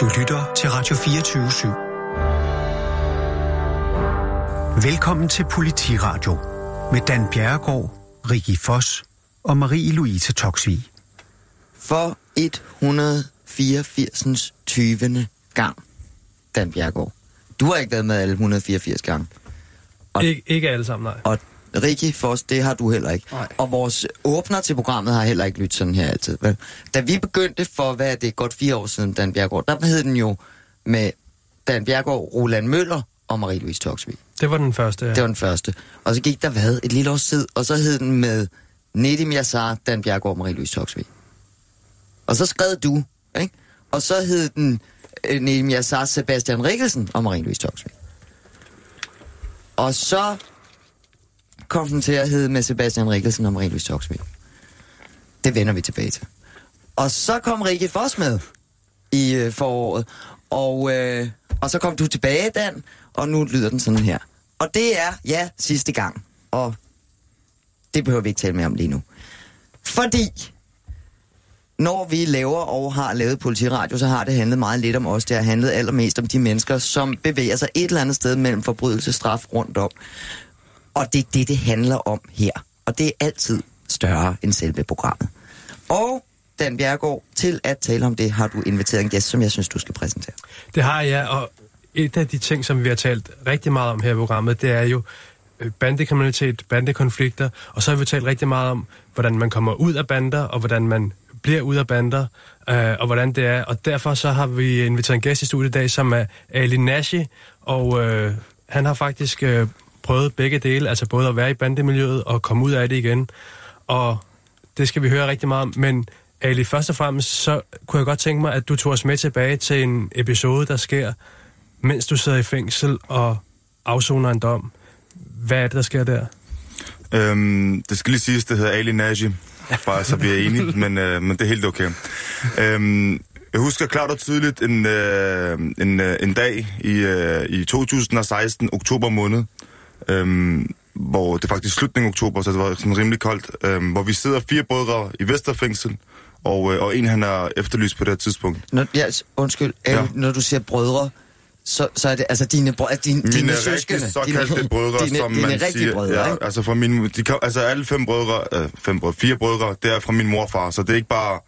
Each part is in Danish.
Du lytter til Radio 24 /7. Velkommen til Politiradio med Dan Bjerregaard, Rikki Foss og Marie-Louise Toksvig. For 184. 20. gang, Dan Bjerregaard. Du har ikke været med alle 184 gange. Og, ikke, ikke alle sammen, nej. Og Rikke Foss, det har du heller ikke. Nej. Og vores åbner til programmet har heller ikke lyttet sådan her altid. Vel? Da vi begyndte for, hvad er det, godt fire år siden, Dan Bjergård, der hed den jo med Dan Bjergård, Roland Møller og Marie-Louise Toksvig. Det var den første, ja. Det var den første. Og så gik der hvad? Et lille års tid, og så hed den med Nedim Yassar, Dan Bjergård og Marie-Louise Toksvig. Og så skrev du, ikke? Og så hed den øh, Nedim Yassar, Sebastian Rikkelsen og Marie-Louise Toksvig. Og så kom den til at hedde med Sebastian Rikkelsen og Marie-Louise Toksvig. Det vender vi tilbage til. Og så kom Rikke Foss med i øh, foråret. Og, øh, og så kom du tilbage, Dan, og nu lyder den sådan her. Og det er, ja, sidste gang. Og det behøver vi ikke tale mere om lige nu. Fordi, når vi laver og har lavet politiradio, så har det handlet meget lidt om os. Det har handlet allermest om de mennesker, som bevæger sig et eller andet sted mellem forbrydelse og straf rundt om. Og det er det, det handler om her. Og det er altid større end selve programmet. Og Dan Bjergård, til at tale om det, har du inviteret en gæst, som jeg synes, du skal præsentere. Det har jeg, og et af de ting, som vi har talt rigtig meget om her i programmet, det er jo øh, bandekriminalitet, bandekonflikter, og så har vi talt rigtig meget om, hvordan man kommer ud af bander, og hvordan man bliver ud af bander, øh, og hvordan det er. Og derfor så har vi inviteret en gæst i studiet i dag, som er Ali Nashi, og øh, han har faktisk øh, prøvet begge dele, altså både at være i bandemiljøet og komme ud af det igen. Og det skal vi høre rigtig meget om, men Ali, først og fremmest, så kunne jeg godt tænke mig, at du tog os med tilbage til en episode, der sker, mens du sidder i fængsel og afsoner en dom. Hvad er det, der sker der? Øhm, det skal lige siges, det hedder Ali Naji, bare så vi er enige, men, øh, men det er helt okay. Øhm, jeg husker klart og tydeligt en, øh, en, øh, en dag i, øh, i 2016, oktober måned, øhm, hvor det er faktisk slutningen af oktober, så det var sådan rimelig koldt, øhm, hvor vi sidder fire brødre i Vesterfængsel, og, øh, og en han er efterlyst på det her tidspunkt. Når, ja, undskyld, ja. Ja. når du siger brødre, så, så er det altså dine, brø- din, Mine dine rigtig søskende. såkaldte brødre, dine, som dine man siger. brødre, ja, ikke? altså, fra min, de, altså alle fem brødre, øh, fem brødre, fire brødre, det er fra min morfar, så det er ikke bare...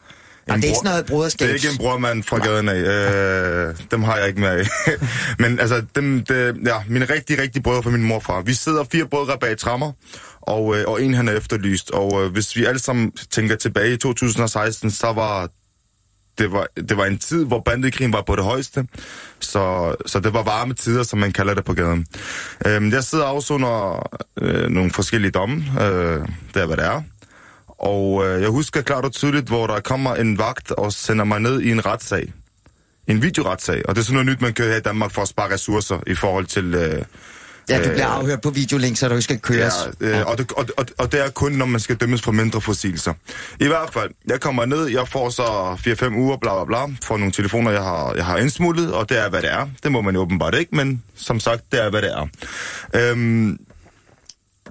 En det er ikke bror- sådan noget broderskab. Det er ikke en brormand fra gaden af. Øh, dem har jeg ikke med af. Men altså, dem, det, ja, mine rigtig, rigtig brødre fra min morfar. Vi sidder fire brødre bag trammer, og, øh, og en han er efterlyst. Og øh, hvis vi alle sammen tænker tilbage i 2016, så var det var, det var en tid, hvor bandekrigen var på det højeste, så, så det var varme tider, som man kalder det på gaden. Øhm, jeg sidder og afsoner øh, nogle forskellige domme, øh, det er hvad det er, og øh, jeg husker klart og tydeligt, hvor der kommer en vagt og sender mig ned i en retssag. En videoretssag, og det er sådan noget nyt, man kører her i Danmark for at spare ressourcer i forhold til... Øh, Ja, du bliver øh, afhørt på videolink, så du skal køres. Ja, øh, og, det, og, og, og det er kun, når man skal dømmes for mindre forsigelser. I hvert fald, jeg kommer ned, jeg får så 4-5 uger, bla bla bla, for nogle telefoner, jeg har, jeg har indsmuglet, og det er, hvad det er. Det må man jo åbenbart ikke, men som sagt, det er, hvad det er. Øhm,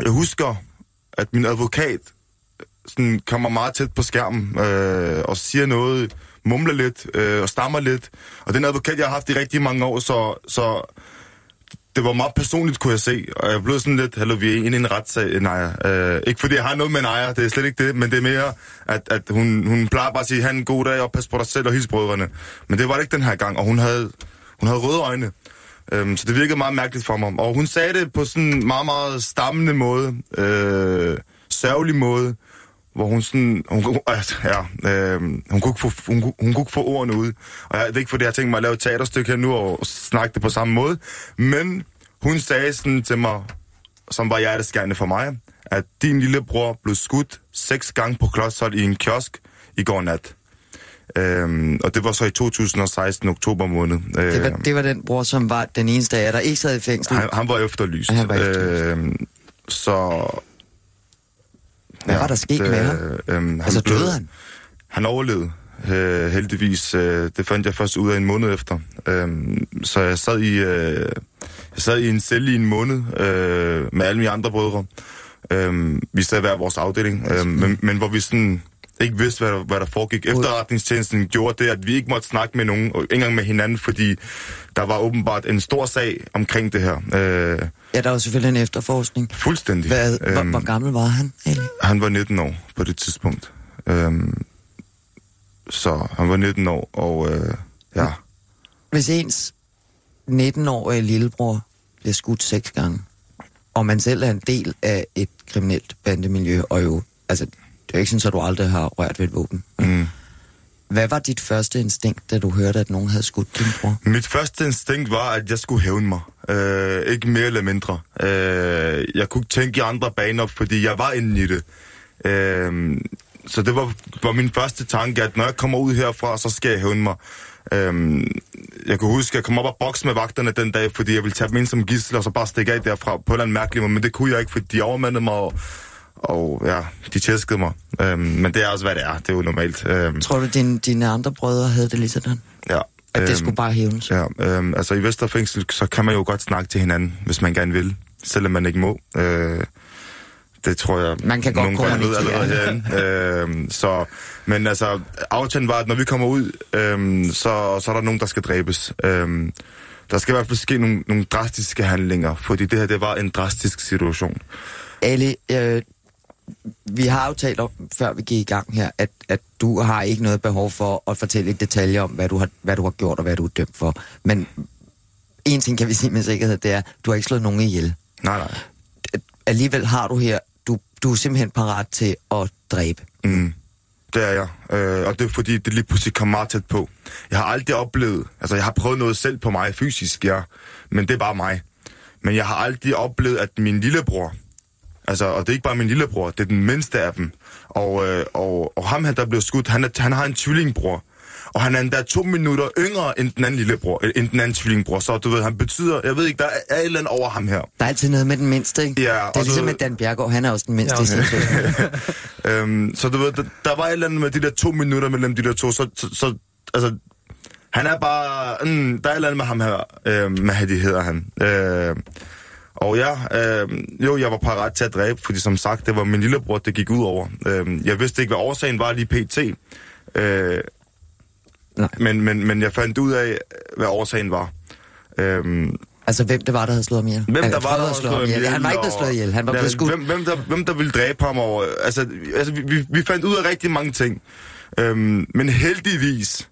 jeg husker, at min advokat sådan, kommer meget tæt på skærmen øh, og siger noget, mumler lidt øh, og stammer lidt. Og den advokat, jeg har haft i rigtig mange år, så, så det var meget personligt, kunne jeg se. Og jeg blev sådan lidt, hallo, vi er inde i en retssag, en ejer. Øh, ikke fordi jeg har noget med en ejer, det er slet ikke det, men det er mere, at, at hun, hun plejer bare at sige, han en god dag, og pas på dig selv og hils brødrene. Men det var det ikke den her gang, og hun havde, hun havde røde øjne. Øhm, så det virkede meget mærkeligt for mig. Og hun sagde det på sådan en meget, meget stammende måde, øh, sørgelig måde, hvor hun sådan, hun, altså, ja, øh, hun, kunne ikke få, hun, hun kunne ikke få ordene ud. Og jeg, det er ikke fordi, jeg har tænkt mig at lave et teaterstykke her nu og snakke det på samme måde, men hun sagde sådan til mig, som var hjerteskærende for mig, at din lillebror blev skudt seks gange på klodshold i en kiosk i går nat. Øhm, og det var så i 2016, oktober måned. Det var, Øhm, det var den bror, som var den eneste af jer, der ikke sad i fængsel. han, han var efterlyst. Han var efterlyst. Øhm, så... Hvad var der sket med ham? Øhm, Altså, blev- døde han? Han overlevede, øh, heldigvis. Øh, det fandt jeg først ud af en måned efter. Øhm, så jeg sad i, øh, jeg sad i en celle i en måned øh, med alle mine andre brødre. Øhm, vi sad hver vores afdeling, øh, men, men hvor vi sådan ikke vidste, hvad der, hvad der foregik. Efterretningstjenesten gjorde det, at vi ikke måtte snakke med nogen, og ikke engang med hinanden, fordi der var åbenbart en stor sag omkring det her. Øh, Ja, der var selvfølgelig en efterforskning. fuldstændig. Hvad, hvor, Øhm, hvor gammel var han egentlig? Han var 19 år på det tidspunkt. Øhm, så han var 19 år, og øh, ja, Hvis ens 19-årige lillebror bliver skudt seks gange, og man selv er en del af et kriminelt bandemiljø, og jo, altså, det er jo ikke sådan, at du aldrig har rørt ved et våben. mm. Hvad var dit første instinkt, da du hørte, at nogen havde skudt din bror? Mit første instinkt var, at jeg skulle hævne mig. Øh, ikke mere eller mindre. Øh, jeg kunne ikke tænke i andre baner, fordi jeg var inde i det. Øh, så det var, var min første tanke, at når jeg kommer ud herfra, så skal jeg hævne mig. Øh, jeg kunne huske, at jeg kom op og bokse med vagterne den dag, fordi jeg ville tage dem ind som gissel, og så bare stikke af derfra på en eller anden mærkelig måde. Men det kunne jeg ikke, fordi de overmandede mig, og, og ja, de tæskede mig. Øh, men det er også, hvad det er. Det er jo normalt. Øh, Tror du, dine, dine andre brødre havde det lige sådan? ja. At det Øhm, skulle bare hævnes? Ja, øhm, altså i Vesterfængsel, så kan man jo godt snakke til hinanden, hvis man gerne vil, selvom man ikke må. Øh, det tror jeg, Man kan godt nogen godt ved allerede herinde. øhm, så, men altså, aftalen var, at når vi kommer ud, øhm, så, så er der nogen, der skal dræbes. Øhm, der skal i hvert fald ske nogle, nogle drastiske handlinger, fordi det her, det var en drastisk situation. Ali, øh, vi har jo talt om, før vi gik i gang her, at, at du har ikke noget behov for at fortælle detaljer om, hvad du, har, hvad du har gjort og hvad du er dømt for. Men en ting kan vi sige med sikkerhed, det er, du har ikke slået nogen ihjel. Nej, nej. Alligevel har du her, du, du er simpelthen parat til at dræbe. Mm. Det er jeg. Øh, og det er fordi, det lige pludselig kom meget tæt på. Jeg har aldrig oplevet, altså jeg har prøvet noget selv på mig fysisk, ja, men det er bare mig. Men jeg har aldrig oplevet, at min lillebror, altså, og det er ikke bare min lillebror, det er den mindste af dem, og, øh, og, og ham her, der blev skudt, han, er, han har en tvillingbror, og han er endda to minutter yngre end den anden lillebror, øh, end den anden tvillingbror, så du ved, han betyder, jeg ved ikke, der er, et eller andet over ham her. Der er altid noget med den mindste, ikke? Ja, det er ligesom med Dan Bjergård, han er også den mindste Ja, i søster. Øhm, så du ved, der, der var et eller andet med de der to minutter mellem de der to, så, så, så altså, han er bare, mm, der er et eller andet med ham her, øh, Mahdi hedder han. Øh, og ja, øh, jo, jeg var parat til at dræbe, fordi som sagt, det var min lillebror, det gik ud over. Øh, jeg vidste ikke, hvad årsagen var lige pt. Øh, Nej. men, men, men jeg fandt ud af, hvad årsagen var. Øh, Altså, hvem det var, der havde slået ham ihjel? Hvem der var, der slå slået ham ihjel. Han var ikke blevet slået ihjel, han var blevet skudt. Hvem, hvem, der, hvem der ville dræbe ham over... Altså, altså vi, vi- vi fandt ud af rigtig mange ting. Øhm, men heldigvis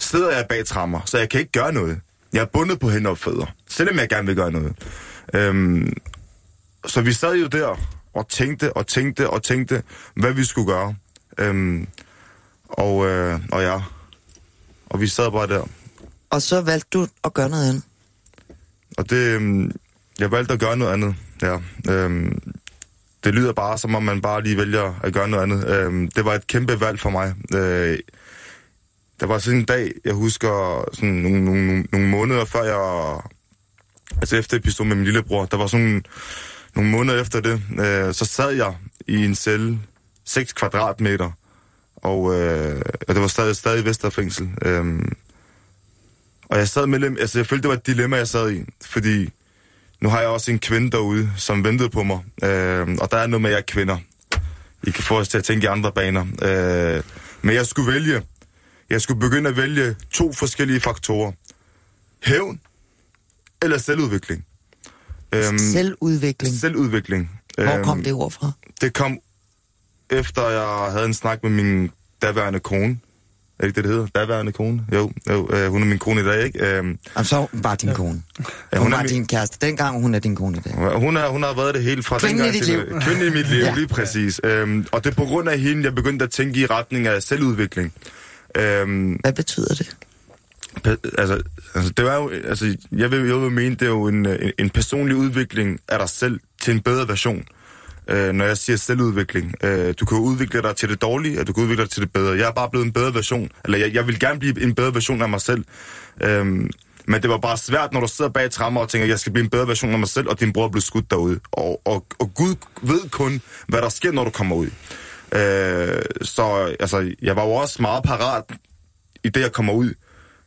sidder jeg bag trammer, så jeg kan ikke gøre noget. Jeg er bundet på hænder og fødder, selvom jeg gerne vil gøre noget. Øhm, så vi sad jo der og tænkte og tænkte og tænkte, hvad vi skulle gøre. Øhm, og, øh, og ja, og vi sad bare der. Og så valgte du at gøre noget andet. Og det, øhm, jeg valgte at gøre noget andet, ja. Øhm, det lyder bare, som om man bare lige vælger at gøre noget andet. Øhm, det var et kæmpe valg for mig. Øh, der var sådan en dag, jeg husker sådan nogle, nogle, nogle måneder før jeg... Altså efter episoden med min lillebror, der var sådan nogle måneder efter det, øh, så sad jeg i en celle, 6 kvadratmeter, og, øh, og det var stadig, stadig Vesterfængsel. Øh, og jeg sad mellem, altså jeg følte, det var et dilemma, jeg sad i, fordi nu har jeg også en kvinde derude, som ventede på mig, øh, og der er noget med jer kvinder. I kan få os til at tænke i andre baner. Øh, men jeg skulle vælge, jeg skulle begynde at vælge to forskellige faktorer. Hævn eller selvudvikling. Øhm, Selvudvikling. selvudvikling. Hvor Øhm, kom det ord fra? Det kom efter jeg havde en snak med min daværende kone. Er det ikke det, det hedder? Daværende kone? Jo, jo øh, hun er min kone i dag, ikke? Øhm, Og så var din kone. Ja, Hun hun var min- din kæreste. Dengang hun er din kone i dag. hun, er, hun har været det helt fra Kvinden dengang til... liv. Kvinden i mit liv, Ja. ja. lige præcis. Øhm, og det er på grund af hende, jeg begyndte at tænke i retning af selvudvikling. Øhm, Hvad betyder det? Altså, altså, det var jo, altså, jeg vil, jo mene, det er jo en, en, en personlig udvikling af dig selv til en bedre version. Øh, når jeg siger selvudvikling. Øh, du kan jo udvikle dig til det dårlige, og du kan udvikle dig til det bedre. Jeg er bare blevet en bedre version, eller jeg, jeg vil gerne blive en bedre version af mig selv. Øh, men det var bare svært, når du sidder bag trammer og tænker, jeg skal blive en bedre version af mig selv, og din bror blev skudt derude. Og, og, og Gud ved kun, hvad der sker, når du kommer ud. Øh, så altså, jeg var jo også meget parat i det, jeg kommer ud.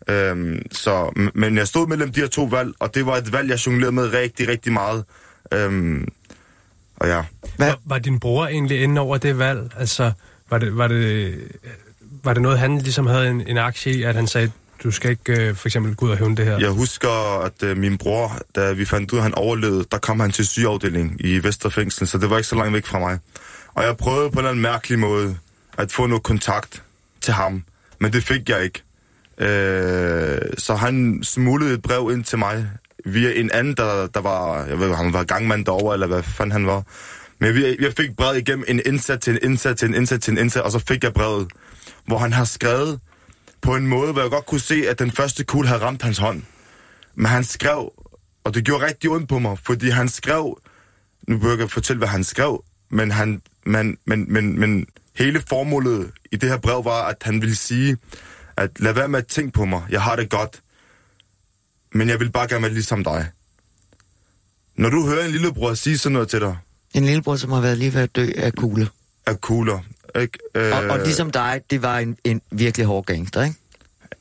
Øhm, så, men jeg stod mellem de her to valg, og det var et valg, jeg jonglerede med rigtig, rigtig meget. Øhm, og ja, Hvad? Var, var din bror egentlig inde over det valg? Altså, Var det, var det, var det noget, han ligesom havde en, en aktie i, at han sagde, du skal ikke øh, for eksempel gå ud og hævne det her? Jeg husker, at øh, min bror, da vi fandt ud af, at han overlevede, der kom han til sygeafdelingen i Vesterfængsel, så det var ikke så langt væk fra mig. Og jeg prøvede på en eller anden mærkelig måde at få noget kontakt til ham, men det fik jeg ikke. Øh, så han smuglede et brev ind til mig via en anden, der, der var, jeg ved, han var gangmand derovre, eller hvad fanden han var. Men vi, jeg fik brevet igennem en indsat til en indsat til en indsat til en indsat, og så fik jeg brevet, hvor han har skrevet på en måde, hvor jeg godt kunne se, at den første kugle havde ramt hans hånd. Men han skrev, og det gjorde rigtig ondt på mig, fordi han skrev, nu bør jeg fortælle, hvad han skrev, men, han, men, men, men, men hele formålet i det her brev var, at han ville sige, at lad være med at tænke på mig, jeg har det godt, men jeg vil bare gerne være ligesom dig. Når du hører en lillebror sige sådan noget til dig, En lillebror, som har været lige ved at dø af kugle. af kugler, ikke? Øh, Og, og ligesom dig, det var en, en virkelig hård gangster, ikke?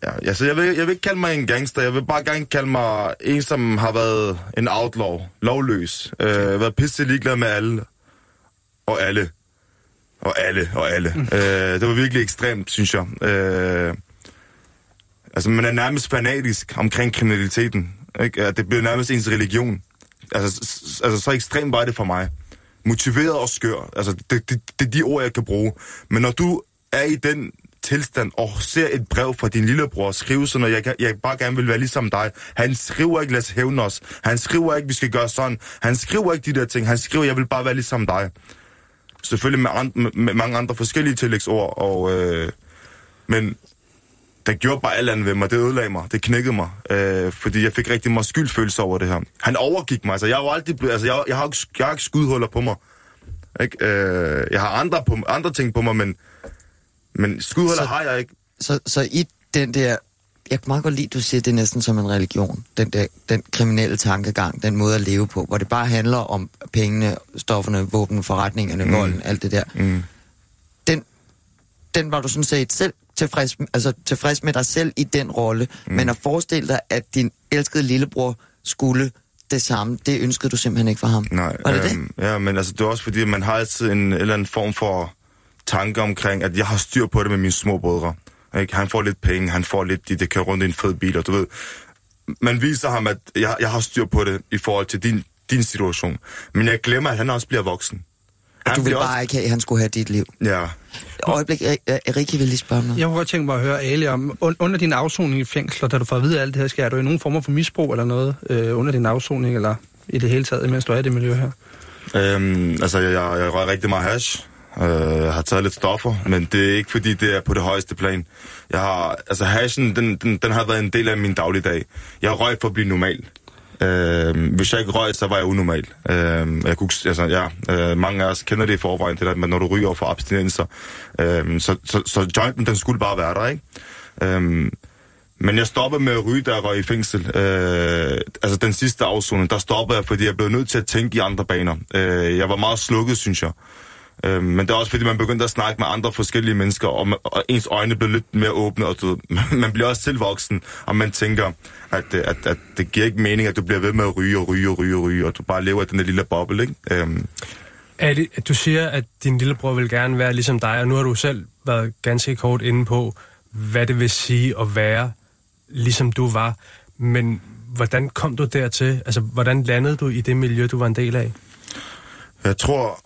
Ja, altså, jeg, vil, jeg vil ikke kalde mig en gangster. Jeg vil bare gerne kalde mig en, som har været en outlaw. Lovløs. Øh, været pisse ligeglad med alle. Og alle. Og alle, og alle. Mm. Øh, det var virkelig ekstremt, synes jeg. Øh, altså, man er nærmest fanatisk omkring kriminaliteten. Ikke? Ja, Det bliver nærmest ens religion. Altså, altså, så ekstremt var det for mig. Motiveret og skør. Altså, det, det, det er de ord, jeg kan bruge. Men når du er i den tilstand og ser et brev fra din lillebror skrive sådan, og jeg, jeg bare gerne vil være ligesom dig. Han skriver ikke, lad os hævne os. Han skriver ikke, vi skal gøre sådan. Han skriver ikke de der ting. Han skriver, jeg vil bare være ligesom dig. Selvfølgelig med, and, med, med mange andre forskellige tillægsord, og, øh, men det gjorde bare alt andet ved mig. Det ødelagde mig. Det knækkede mig. Øh, fordi jeg fik rigtig meget skyldfølelse over det her. Han overgik mig. Altså, jeg har jo aldrig blevet, altså, jeg, jeg, har, ikke, jeg har ikke skudhuller på mig. Ikke? Øh, jeg har andre, på, andre ting på mig, men, men skudhuller Så- har jeg ikke. Så, så i den der... Jeg kan meget godt lide, at du siger, det er næsten som en religion. Den, der, den kriminelle tankegang, den måde at leve på, hvor det bare handler om pengene, stofferne, våben, forretningerne, mm. volden, alt det der. Mm. Den, den var du sådan set selv tilfreds, altså tilfreds med dig selv i den rolle, mm. men at forestille dig, at din elskede lillebror skulle det samme, det ønskede du simpelthen ikke for ham. Nej, Var det det? øhm, Ja, men altså, det er også fordi, man har altid en eller anden form for tanke omkring, at jeg har styr på det med mine små brødre. Ikke? Han får lidt penge, han får lidt, de, de kører rundt i en fed bil, og du ved, man viser ham, at jeg, jeg har styr på det i forhold til din, din situation. Men jeg glemmer, at han også bliver voksen. Du vil bare ikke have, at han skulle have dit liv. Ja, øjeblik, Ri- Rikke vil lige spørge noget. Jeg kunne godt tænke mig at høre, Ali, om un- under din afsoning i fængsler, da du får at vide alt det her, sker er du i nogen former for misbrug eller noget øh, under din afsoning, eller i det hele taget, mens du er i det miljø her? øhm, altså, jeg, jeg, jeg rører rigtig meget hash. Øh, jeg har taget lidt stoffer, men det er ikke fordi, det er på det højeste plan. Jeg har, altså hashen, den, den, den har været en del af min dagligdag. Jeg røg for at blive normal. Øh, hvis jeg ikke røg, så var jeg unormal. Øh, jeg kunne, altså, ja, øh, mange af os kender det i forvejen, det der, med, når du ryger for abstinenser. Øh, så, så, så jointen, den skulle bare være der, ikke? Øh, men jeg stoppede med at ryge, da jeg røg i fængsel. Øh, altså den sidste afsoning, der stoppede jeg, fordi jeg blev nødt til at tænke i andre baner. Øh, jeg var meget slukket, synes jeg. Øh, men det er også fordi, man begyndte at snakke med andre forskellige mennesker, og, man, og ens øjne blev lidt mere åbne, og du, man bliver også tilvoksen, og man tænker, at, øh, at, at det giver ikke mening, at du bliver ved med at ryge og ryge og ryge og ryge, og du bare lever i den der lille boble, ikke? Øh, Er det, at du siger, at din lillebror vil gerne være ligesom dig, og nu har du selv været ganske kort inde på, hvad det vil sige at være, ligesom du var. Men hvordan kom du dertil? Altså, hvordan landede du i det miljø, du var en del af? Jeg tror,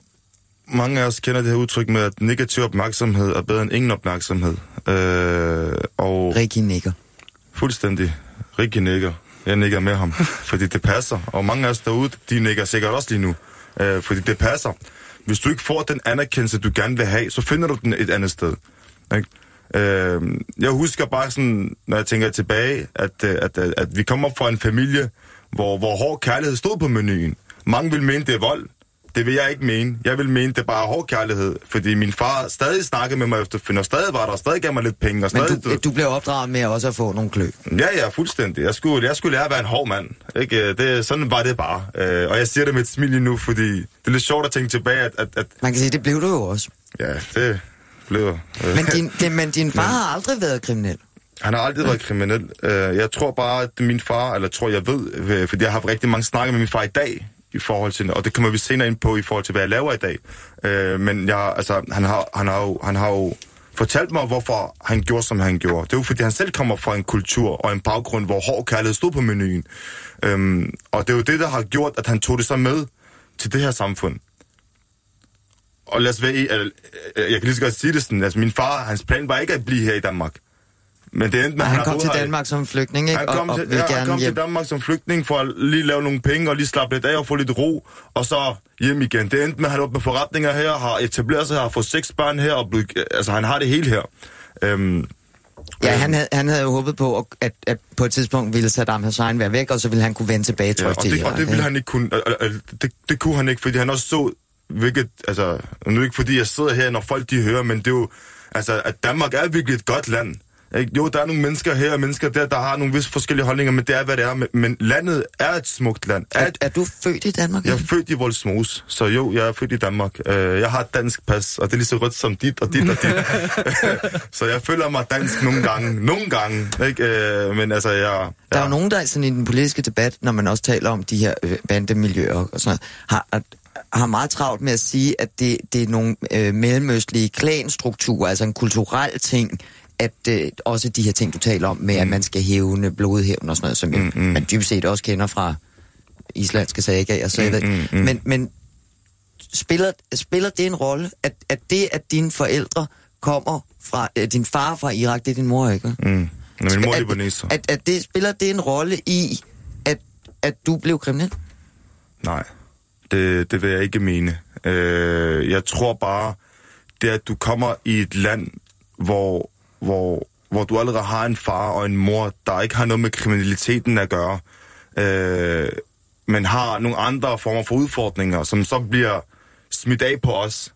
mange af os kender det her udtryk med, at negativ opmærksomhed er bedre end ingen opmærksomhed. Øh, og Rikke nikker. fuldstændig. Ricky nikker. Jeg nikker med ham, fordi det passer. Og mange af os derude, de nikker sikkert også lige nu, øh, fordi det passer. Hvis du ikke får den anerkendelse, du gerne vil have, så finder du den et andet sted. Ikke? Øh, jeg husker bare sådan, når jeg tænker tilbage, at, øh, at, at, at vi kommer fra en familie, hvor, hvor hård kærlighed stod på menuen. Mange vil mene, det er vold. Det vil jeg ikke mene. Jeg vil mene, det er bare hård kærlighed. Fordi min far stadig snakkede med mig efterfølgende, og stadig var der, og stadig gav mig lidt penge. Og Men stadig, du, du blev opdraget med også at få nogle klø. Ja, ja, fuldstændig. Jeg skulle, jeg skulle lære at være en hård mand. Ikke? Det, sådan var det bare. Øh, og jeg siger det med et smil nu, fordi det er lidt sjovt at tænke tilbage, at, at, at Man kan sige, det blev du jo også. ja, det blev... Øh, Men din, det, men din far har aldrig været kriminel. Han har aldrig været kriminel. Øh, jeg tror bare, at min far, eller tror jeg ved, fordi jeg har haft rigtig mange snakke med min far i dag, i forhold til, og det kommer vi senere ind på i forhold til, hvad jeg laver i dag. Øh, men jeg, altså, han, har, han, har jo, han har jo fortalt mig, hvorfor han gjorde, som han gjorde. Det er jo, fordi han selv kommer fra en kultur og en baggrund, hvor hård kærlighed stod på menuen. Øhm, og det er jo det, der har gjort, at han tog det så med til det her samfund. Og lad os være, i- øh, øh, jeg kan lige så godt sige det sådan, altså min far, hans plan var ikke at blive her i Danmark. Men det endte med, Og at han kom til Danmark som flygtning, ikke? han Og, kom, og til, vil ja, han kom hjem. til Danmark som flygtning for at lige lave nogle penge og lige slappe lidt af og få lidt ro, og så hjem igen. Det endte med, at han åbner forretninger her, har etableret sig her, har fået seks børn her, og blevet, altså han har det hele her. Øhm, Ja, han havde, han havde jo håbet på, at, at på et tidspunkt ville Saddam Hussein være væk, og så ville han kunne vende tilbage ja, trygt og, til det, og Irak, det ville han ikke kunne, det, det kunne han ikke, fordi han også så, hvilket, altså, nu er det ikke fordi, jeg sidder her, når folk de hører, men det er jo, altså, at Danmark er virkelig et godt land. Ikke? Jo, der er nogle mennesker her og mennesker der, der har nogle vis forskellige holdninger, men det er, hvad det er. Men, landet er et smukt land. Er Er, er du født i Danmark? Jeg er født i Voldsmose, så jo, jeg er født i Danmark. Øh, jeg har et dansk pas, og det er lige så rødt som dit og dit og dit. så jeg føler mig dansk nogle gange. Nogle gange, ikke? Øh, men altså, jeg... Der er jo nogen, der sådan i den politiske debat, når man også taler om de her øh, bandemiljøer og sådan noget, har, har meget travlt med at sige, at det, det er nogle øh, mellemøstlige klanstrukturer, altså en kulturel ting, at øh, også de her ting, du taler om, med mm. at man skal hævne blodhævn og sådan noget, som mm, mm. man dybest set også kender fra islandske sagaer, så jeg ved. Mm, mm. Men, men spiller, spiller det en rolle, at, at det, at dine forældre kommer fra, øh, din far fra Irak, det er din mor, ikke? Mm. Min mor er at, libaneser. at, at det spiller det en rolle i, at, at du blev kriminel? Nej, det, det vil jeg ikke mene. Øh, jeg tror bare, det at du kommer i et land, hvor, hvor, hvor du allerede har en far og en mor, der ikke har noget med kriminaliteten at gøre, øh, men har nogle andre former for udfordringer, som så bliver smidt af på os,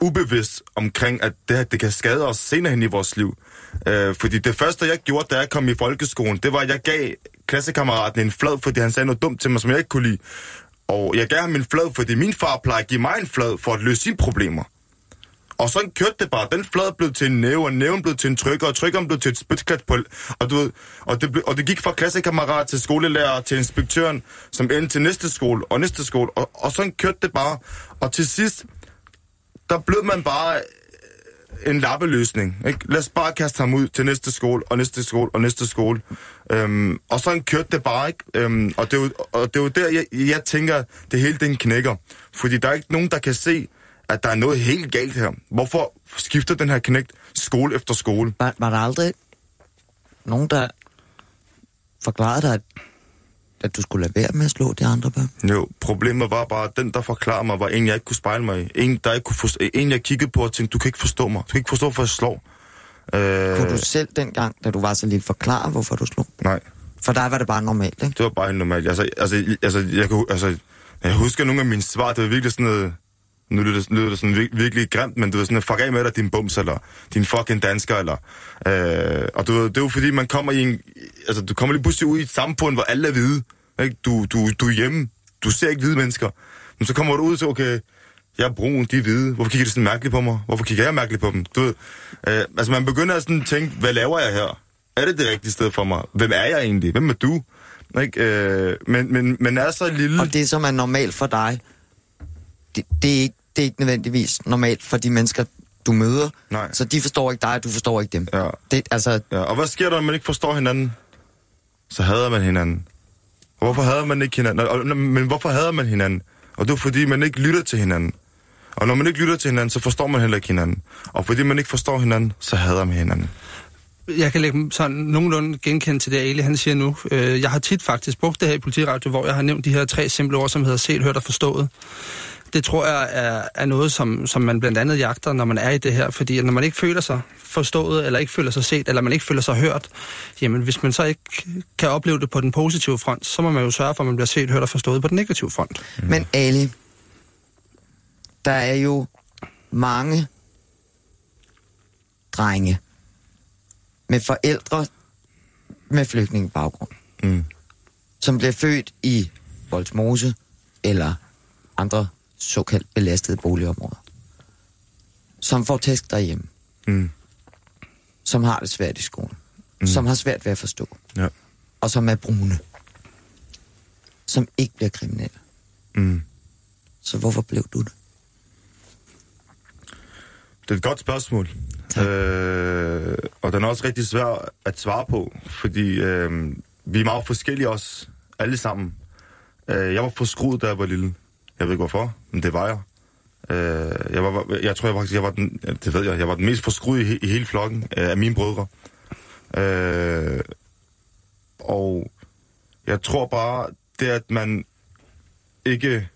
ubevidst omkring, at det her, det kan skade os senere hen i vores liv. Øh, fordi det første, jeg gjorde, da jeg kom i folkeskolen, det var, at jeg gav klassekammeraten en flad, fordi han sagde noget dumt til mig, som jeg ikke kunne lide. Og jeg gav ham en flad, fordi min far plejer at give mig en flad for at løse sine problemer. Og så kørte det bare. Den flad blev til en næve, og næven blev til en trykker, og trykkeren blev til et spytkatpul. Og, du ved, og, det, ble, og det gik fra klassekammerat til skolelærer til inspektøren, som endte til næste skole og næste skole. Og, og så kørte det bare. Og til sidst, der blev man bare øh, en lappeløsning. Ikke? Lad os bare kaste ham ud til næste skole, og næste skole, og næste skole. Øhm, og så kørte det bare, ikke? Øhm, og, det er jo, og det er jo der, jeg, jeg tænker, det hele den knækker. Fordi der er ikke nogen, der kan se, at der er noget helt galt her. Hvorfor skifter den her knægt skole efter skole? Var, var der aldrig nogen, der forklarede dig, at, at du skulle lade være med at slå de andre børn? Jo, problemet var bare, at den, der forklarede mig, var en, jeg ikke kunne spejle mig i. En, der ikke kunne forstå, en jeg kiggede på og tænkte, du kan ikke forstå mig. Du kan ikke forstå, hvorfor jeg slår. Øh, Kunne du selv dengang, da du var så lille, forklare, hvorfor du slog? Nej. For dig var det bare normalt, ikke? Det var bare helt normalt. Altså, altså, altså, jeg, kunne, altså, jeg husker nogle af mine svar, det var virkelig sådan noget... Nu lyder det, lyder det sådan vir, virkelig grimt, men du ved sådan, fuck af med dig, din bums, eller din fucking dansker, eller... Øh, og du ved, det er jo fordi, man kommer i en... Altså, du kommer lige pludselig ud i et samfund, hvor alle er hvide. Ikke? Du, du, du er hjemme. Du ser ikke hvide mennesker. Men så kommer du ud til, okay, jeg er brun, de er hvide. Hvorfor kigger de sådan mærkeligt på mig? Hvorfor kigger jeg mærkeligt på dem? Du ved, øh, altså man begynder at sådan tænke, hvad laver jeg her? Er det det rigtige sted for mig? Hvem er jeg egentlig? Hvem er du? Ikke? Øh, men, men, men er så lille... Og det, som er normalt for dig, det, det, er, ikke, det er ikke nødvendigvis normalt for de mennesker, du møder. Nej. Så de forstår ikke dig, og du forstår ikke dem. Ja. Det, altså, Ja, og hvad sker der, når man ikke forstår hinanden? Så hader man hinanden. Og hvorfor hader man ikke hinanden? Og, men hvorfor hader man hinanden? Og det er fordi, man ikke lytter til hinanden. Og når man ikke lytter til hinanden, så forstår man heller ikke hinanden. Og fordi man ikke forstår hinanden, så hader man hinanden jeg kan lægge sådan nogenlunde genkendt til det, Ali han siger nu. Øh, jeg har tit faktisk brugt det her i politiradio, hvor jeg har nævnt de her tre simple ord, som hedder set, hørt og forstået. Det tror jeg er, er noget, som, som man blandt andet jagter, når man er i det her. Fordi når man ikke føler sig forstået, eller ikke føler sig set, eller man ikke føler sig hørt, jamen hvis man så ikke kan opleve det på den positive front, så må man jo sørge for, at man bliver set, hørt og forstået på den negative front. Mm. Men Ali, der er jo mange drenge med forældre med flygtningebaggrund, Mm. som bliver født i Voldsmose eller andre såkaldt belastede boligområder, som får tæsk derhjemme, Mm. som har det svært i skolen, mm. som har svært ved at forstå, Ja. og som er brune, som ikke bliver kriminelle. Mm. Så hvorfor blev du det? Det er et godt spørgsmål. Øh, og den er også rigtig svær at svare på, fordi øh, vi er meget forskellige også, alle sammen. Øh, jeg var forskruet, da jeg var lille. Jeg ved ikke hvorfor, men det var jeg. Øh, jeg, var, jeg tror jeg faktisk, jeg var den, det ved jeg, jeg var den mest forskruede i, i hele flokken øh, af mine brødre. Øh, og jeg tror bare, det at man ikke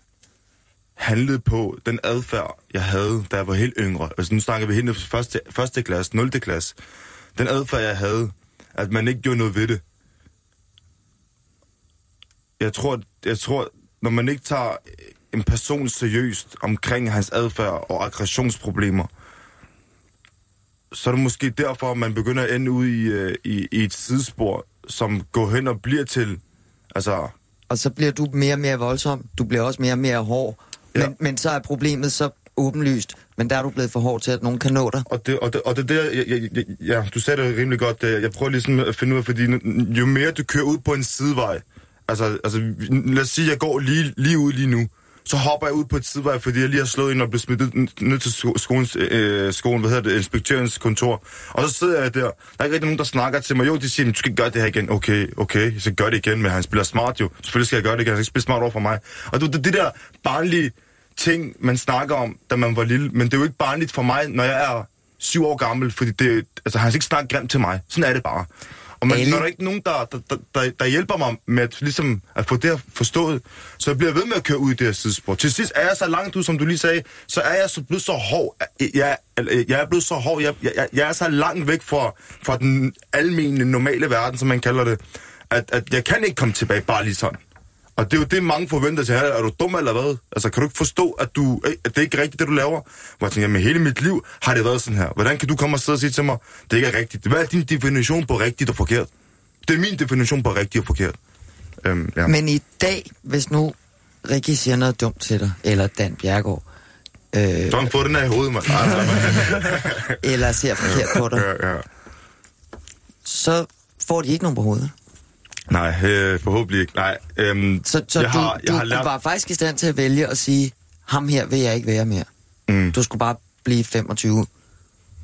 handlede på den adfærd, jeg havde, da jeg var helt yngre. Altså nu snakker vi helt ned fra første, første klasse, 0. klasse. Den adfærd, jeg havde, at man ikke gjorde noget ved det. Jeg tror, jeg tror, når man ikke tager en person seriøst omkring hans adfærd og aggressionsproblemer, så er det måske derfor, at man begynder at ende ud i, øh, i, i et sidespor, som går hen og bliver til, altså, Og så bliver du mere og mere voldsom. Du bliver også mere og mere hård. Men, Ja. men så er problemet så åbenlyst. Men der er du blevet for hård til, at nogen kan nå dig. Og det, og det, og det der, jeg, jeg, jeg, ja, du sagde det rimelig godt. øh, Jeg prøver ligesom at finde ud af, fordi jo mere du kører ud på en sidevej, altså, altså lad os sige, jeg går lige, lige ud lige nu, så hopper jeg ud på et sidevej, fordi jeg lige har slået ind og blevet smidt ned- ned til sko- skolens, øh, skolen, hvad hedder det, inspektørens kontor. Og så sidder jeg der. Der er ikke rigtig nogen, der snakker til mig. Jo, de siger, du skal gøre det her igen. Okay, okay, så gør det igen, men han spiller smart jo. Selvfølgelig skal jeg gøre det igen. Han skal ikke spille smart over for mig. Og det, det, det der barnlige ting, man snakker om, da man var lille, men det er jo ikke barnligt for mig, når jeg er syv år gammel, fordi det, altså, han har ikke snakket grimt til mig. Sådan er det bare. Og man, Ali? når der er ikke nogen, der, der, der, der, der hjælper mig med at, ligesom, at få det her forstået, så jeg bliver ved med at køre ud i det her sidespor. Til sidst er jeg så langt ud, som du lige sagde, så er jeg så blevet så hård. Jeg, jeg, jeg er blevet så hård. Jeg, jeg, jeg er så langt væk fra, fra den almindelige, normale verden, som man kalder det, at, at jeg kan ikke komme tilbage bare lige sådan. Og det er jo det, mange forventer til. Er du dum eller hvad? Altså, kan du ikke forstå, at, du, at det er ikke rigtigt, det du laver? Hvor jeg tænker, jamen, hele mit liv har det været sådan her. Hvordan kan du komme og sidde og sige til mig, det ikke er rigtigt? Hvad er din definition på rigtigt og forkert? Det er min definition på rigtigt og forkert. Øhm, ja. Men i dag, hvis nu Rikke siger noget dumt til dig, eller Dan Bjergård, øh, han fået den her i hovedet, mand. Eller ser forkert på dig, ja, ja. så får de ikke nogen på hovedet. Nej, øh, forhåbentlig ikke. Nej, øhm, Så, så jeg du, har, jeg du har lært... var faktisk i stand til at vælge at sige, ham her vil jeg ikke være mere. Mm, Du skulle bare blive 25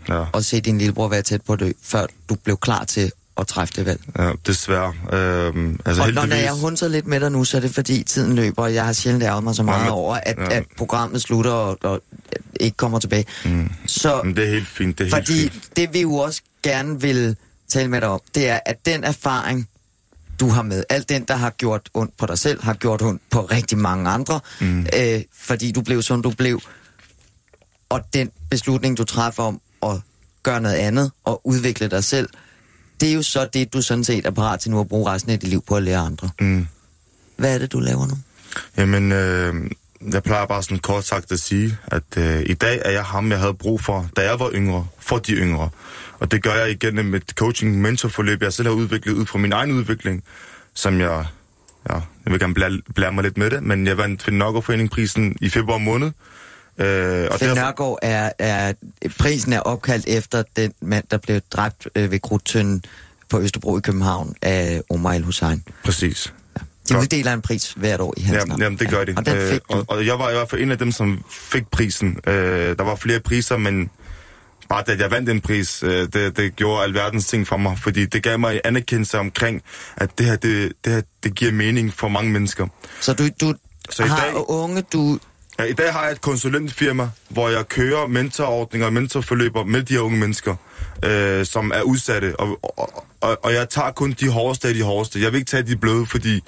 ja. og se din lillebror være tæt på at dø, før du blev klar til at træffe det valg. Ja, desværre. Øhm, altså Og når, når heldigvis... jeg hunser lidt med dig nu, så er det fordi tiden løber, og jeg har sjældent ærget mig så meget men- over, at, ja. at programmet slutter og, og ikke kommer tilbage. Mm. Så Men det er helt fint, det er helt fordi fint. det vi jo også gerne vil tale med dig om, det er, at den erfaring, du har med, alt den, der har gjort ondt på dig selv, har gjort ondt på rigtig mange andre, mm. øh, fordi du blev, som du blev, og den beslutning, du træffer om at gøre noget andet og udvikle dig selv, det er jo så det, du sådan set er parat til nu at bruge resten af dit liv på at lære andre. Mm. Hvad er det, du laver nu? Jamen, øh, jeg plejer bare sådan kort sagt at sige, at øh, i dag er jeg ham, jeg havde brug for, da jeg var yngre, for de yngre. Og det gør jeg igennem et coaching-mentorforløb, jeg selv har udviklet ud fra min egen udvikling, som jeg, ja, jeg vil gerne blære, blære mig lidt med det, men jeg vandt Finn Nørgaard-foreningen-prisen i februar måned. Øh, og Finn derfor- er, er, prisen er opkaldt efter den mand, der blev dræbt øh, ved Krudtønden på Østerbro i København af Omar El Hussein. Præcis. De Godt. uddeler en pris hvert år i hans Jamen, navn. jamen, det gør de. Og den fik øh, og, og jeg var i hvert fald en af dem, som fik prisen. Øh, der var flere priser, men bare det, at jeg vandt en pris, øh, det, det gjorde alverdens ting for mig, fordi det gav mig anerkendelse omkring, at det her, det, det her, det giver mening for mange mennesker. Så du, du Så i har dag- unge, du... Ja, I dag har jeg et konsulentfirma, hvor jeg kører mentorordninger og mentorforløber med de her unge mennesker, øh, som er udsatte. Og, og, og, og jeg tager kun de hårdeste af de hårdeste. Jeg vil ikke tage de bløde, fordi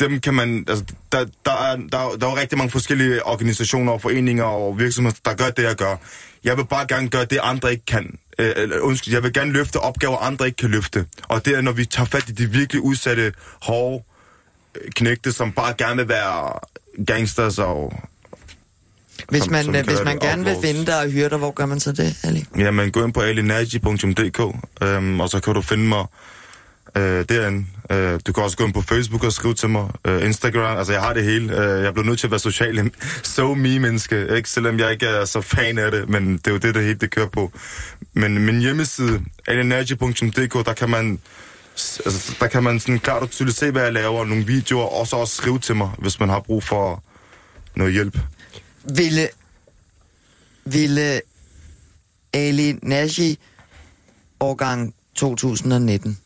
dem kan man... Altså, der, der, er, der, er- der er jo rigtig mange forskellige organisationer og foreninger og virksomheder, der gør det, jeg gør. Jeg vil bare gerne gøre det, andre ikke kan. Øh, undskyld, jeg vil gerne løfte opgaver, andre ikke kan løfte. Og det er, når vi tager fat i de virkelig udsatte, hårde øh, knægte, som bare gerne vil være gangsters og... Hvis som- man, som øh, hvis man gerne vil finde dig og høre dig, hvor gør man så det, Ali? Jamen, gå ind på alienergy.dk, øhm, og så kan du finde mig øh, derinde. Øh, du kan også gå ind på Facebook og skrive til mig. Øh, Instagram, altså jeg har det hele. Øh, jeg blevet nødt til at være social. So me menneske, ikke? Selvom jeg ikke er så fan af det, men det er jo det, det hele det kører på. Men min hjemmeside, alienergy.dk, der kan man altså, der kan man sådan klart og tydeligt se, hvad jeg laver, nogle videoer, og så også skrive til mig, hvis man har brug for noget hjælp. Ville, ville Ali Nashi årgang 2019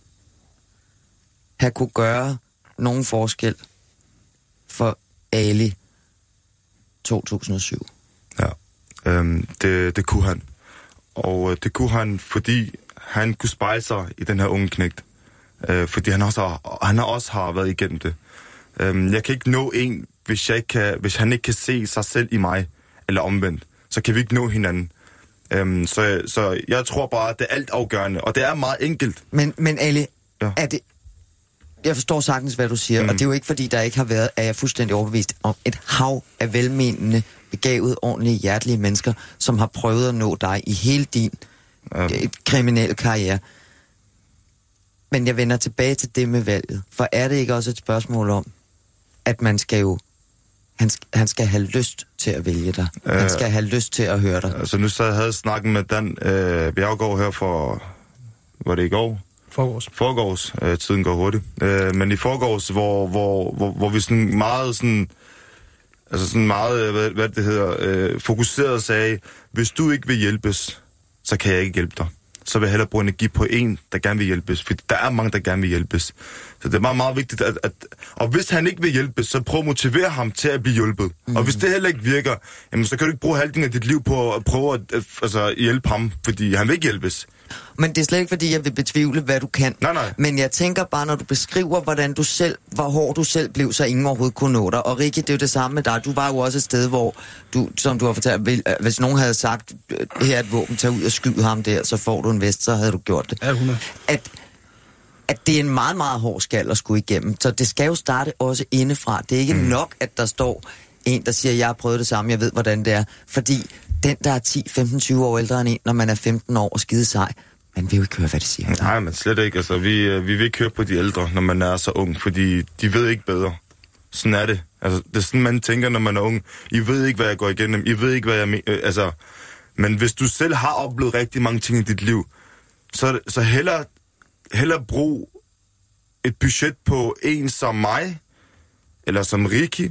have kunne gøre nogen forskel for Ali 2007? Ja, øhm, det, det kunne han. Og øh, det kunne han, fordi han kunne spejle sig i den her unge knægt. Øh, fordi han også, har, han også har været igennem det. Øhm, jeg kan ikke nå en, hvis, jeg ikke kan, hvis han ikke kan se sig selv i mig, eller omvendt. Så kan vi ikke nå hinanden. Øhm, så, så jeg tror bare, at det er alt afgørende, og det er meget enkelt. Men, men Ali, ja. er det... Jeg forstår sagtens, hvad du siger, mm. og det er jo ikke, fordi der ikke har været, er jeg fuldstændig overbevist om et hav af velmenende, begavede, ordentlige, hjertelige mennesker, som har prøvet at nå dig i hele din Ja. ja. kriminelle karriere. Men jeg vender tilbage til det med valget. For er det ikke også et spørgsmål om, at man skal jo... Han, han skal have lyst til at vælge dig. Øh, han skal have lyst til at høre dig. Altså nu så jeg havde snakket med Dan øh, Bjergård her for, var det i går? Forgårs. forgårs, øh, tiden går hurtigt, øh, men i forgårs, hvor, hvor, hvor, hvor vi sådan meget sådan, altså sådan meget, øh, hvad, hvad det hedder, øh, fokuseret sagde, hvis du ikke vil hjælpes, så kan jeg ikke hjælpe dig. Så vil jeg hellere bruge energi på en, der gerne vil hjælpes, for der er mange, der gerne vil hjælpes. Så det er meget, meget vigtigt, at, at og hvis han ikke vil hjælpes, så prøv at motivere ham til at blive hjulpet. Mm. Og hvis det heller ikke virker, jamen, så kan du ikke bruge halvdelen af dit liv på at prøve at, at altså, hjælpe ham, fordi han vil ikke hjælpes. Men det er slet ikke, fordi jeg vil betvivle, hvad du kan. Nej, nej. Men jeg tænker bare, når du beskriver, hvordan du selv, hvor hård du selv blev, så ingen overhovedet kunne nå dig. Og Rikke, det er jo det samme med dig. Du var jo også et sted, hvor du, som du har fortalt, vil- øh, hvis nogen havde sagt, øh, her er et våben, tag ud og skyd ham der, så får du en vest, så havde du gjort det. Ja, 100. At, at det er en meget, meget hård skal at skulle igennem. Så det skal jo starte også indefra. Det er ikke mm. nok, at der står en, der siger, jeg har prøvet det samme, jeg ved, hvordan det er. Fordi den, der er 10, 15, 20 år ældre end en, når man er 15 år og skide sej, man vil jo ikke høre, hvad det siger. Nej, men slet ikke. Altså, vi, øh, vi vil ikke høre på de ældre, når man er så ung, fordi de ved ikke bedre. Sådan er det. Altså, det er sådan, man tænker, når man er ung. I ved ikke, hvad jeg går igennem. I ved ikke, hvad jeg mener. Øh, altså, men hvis du selv har oplevet rigtig mange ting i dit liv, så, så heller, heller brug et budget på en som mig, eller som Ricky,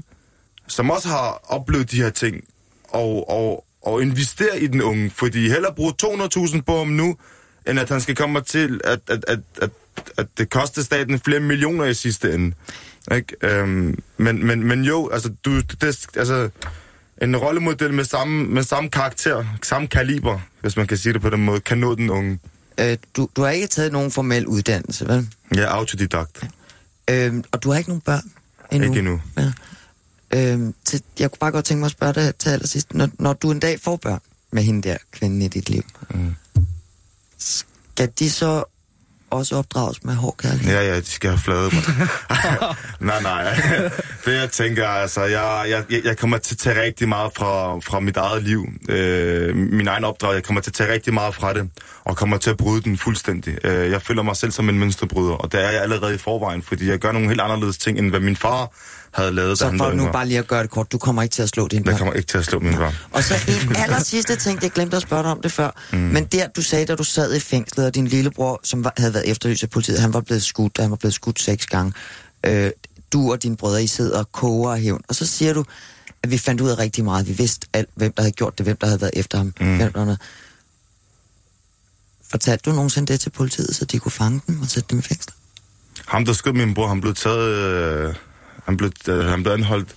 som også har oplevet de her ting, og, og, og investere i den unge, fordi heller bruge 200.000 på ham nu, end at han skal komme til, at, at, at, at, at det koster staten flere millioner i sidste ende. Ikke? Øhm, men, men, men jo, altså, du, det, altså, en rollemodel med samme, med samme karakter, samme kaliber, hvis man kan sige det på den måde, kan nå den unge. Øh, du, du har ikke taget nogen formel uddannelse, vel? Jeg er autodidakt. Øh, og du har ikke nogen børn endnu? Ikke endnu. Ja. Øh, til, jeg kunne bare godt tænke mig at spørge dig til allersidst. Når, når du en dag får børn med hende der kvinde i dit liv, Mm. skal de så også opdrages med hård kærlighed? Ja, ja, de skal have flade mig. nej, nej. Det jeg tænker, altså, jeg, jeg, jeg- jeg kommer til at tage rigtig meget fra, fra mit eget liv. Øh, min egen opdrag, jeg kommer til at tage rigtig meget fra det, og kommer til at bryde den fuldstændig. Øh, jeg føler mig selv som en mønsterbryder, og det er jeg allerede i forvejen, fordi jeg gør nogle helt anderledes ting, end hvad min far havde lavet, da Så han for var nu bare lige at gøre det kort, du kommer ikke til at slå Jeg børn. kommer ikke til at slå mine børn. Og så en aller sidste ting, jeg glemte at spørge dig om det før. Mm. Men der, du sagde, da du sad i fængslet, og din lillebror, som var, havde været efterlyst af politiet, han var blevet skudt, han var blevet skudt seks gange. Øh, du og dine brødre, I sidder og koger af hævn. Og så siger du, at vi fandt ud af rigtig meget. Vi vidste alt, hvem der havde gjort det, hvem der havde været efter ham. Mm. Hvem der havde... Fortalte du nogensinde det til politiet, så de kunne fange dem og sætte dem i fængsel? Ham, der skød min bror, han blev taget... Øh, han, blev, øh, han blev anholdt...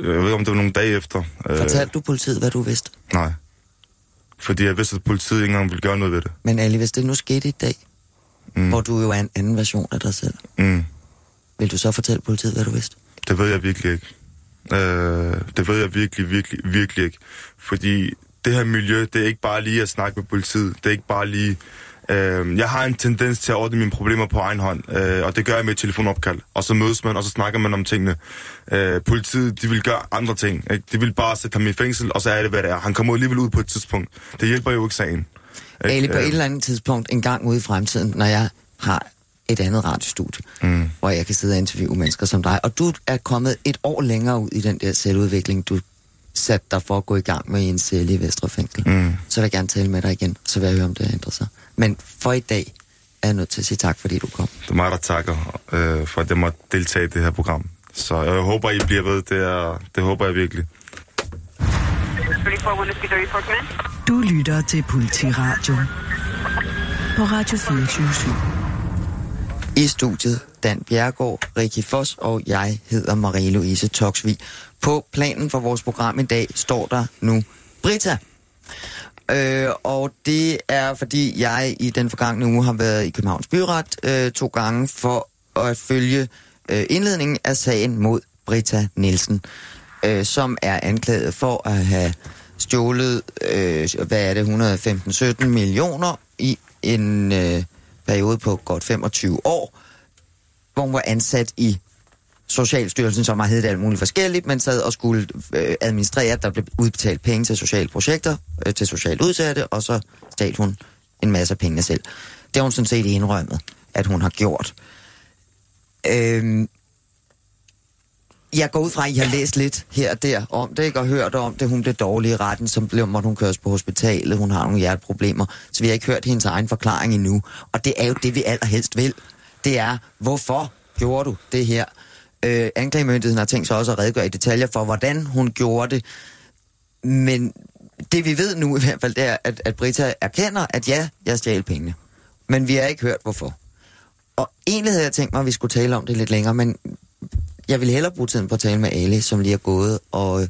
Jeg ved ikke, om det var nogle dage efter. Øh, Fortalte du politiet, hvad du vidste? Nej. Fordi jeg vidste, at politiet ikke engang ville gøre noget ved det. Men Ali, hvis det nu skete i dag, Mm. mm. hvor du jo er en anden version af dig selv, Mm. vil du så fortælle politiet, hvad du vidste? Det ved jeg virkelig ikke. Øh, det ved jeg virkelig, virkelig, virkelig ikke. Fordi det her miljø, det er ikke bare lige at snakke med politiet. Det er ikke bare lige... Øh, jeg har en tendens til at ordne mine problemer på egen hånd, øh, og det gør jeg med et telefonopkald. Og så mødes man, og så snakker man om tingene. Øh, politiet, de vil gøre andre ting. Ikke? De vil bare sætte ham i fængsel, og så er det, hvad det er. Han kommer alligevel ud på et tidspunkt. Det hjælper jo ikke sagen. Ikke? Ali, på Øh, et eller andet tidspunkt, en gang ude i fremtiden, når jeg har et andet radiostudie, Mm. hvor jeg kan sidde og interviewe mennesker som dig, og du er kommet et år længere ud i den der selvudvikling, du satte dig for at gå i gang med en celle i Vestre Fængsel, Mm. så vil jeg gerne tale med dig igen, så vil jeg høre, om det har ændret sig. Men for i dag, jeg nødt til at sige tak, fordi du kom. Det er mig, der takker øh, for, at jeg måtte deltage i det her program. Så jeg håber, I bliver ved. Det, er, det håber jeg virkelig. Du lytter til Politiradio på Radio 24 I studiet Dan Bjergård, Rikki Foss og jeg hedder Marie-Louise Toksvig. På planen for vores program i dag står der nu Brita. Øh, og det er, fordi jeg i den forgangne uge har været i Københavns Byret øh, to gange for at følge øh, indledningen af sagen mod Brita Nielsen, øh, som er anklaget for at have stjålet, øh, hvad er det, 115-17 millioner i en øh, periode på godt 25 år, hvor hun var ansat i Socialstyrelsen, som har heddet alt muligt forskelligt, men sad og skulle øh, administrere, at der blev udbetalt penge til sociale projekter, øh, til socialt udsatte, og så stal hun en masse af pengene selv. Det har hun sådan set indrømmet, at hun har gjort. Øhm, jeg går ud fra, at I har læst lidt her og der om det, ikke? og hørt om det. Hun blev dårlig i retten, så blev, måtte hun køres på hospitalet. Hun har nogle hjerteproblemer. Så vi har ikke hørt hendes egen forklaring endnu. Og det er jo det, vi allerhelst vil. Det er, hvorfor gjorde du det her? Øh, anklagemyndigheden har tænkt sig også at redegøre i detaljer for, hvordan hun gjorde det. Men det vi ved nu i hvert fald, det er, at, at Brita erkender, at ja, jeg stjal pengene. Men vi har ikke hørt, hvorfor. Og egentlig havde jeg tænkt mig, at vi skulle tale om det lidt længere, men jeg vil hellere bruge tiden på at tale med Ali, som lige er gået, og øh,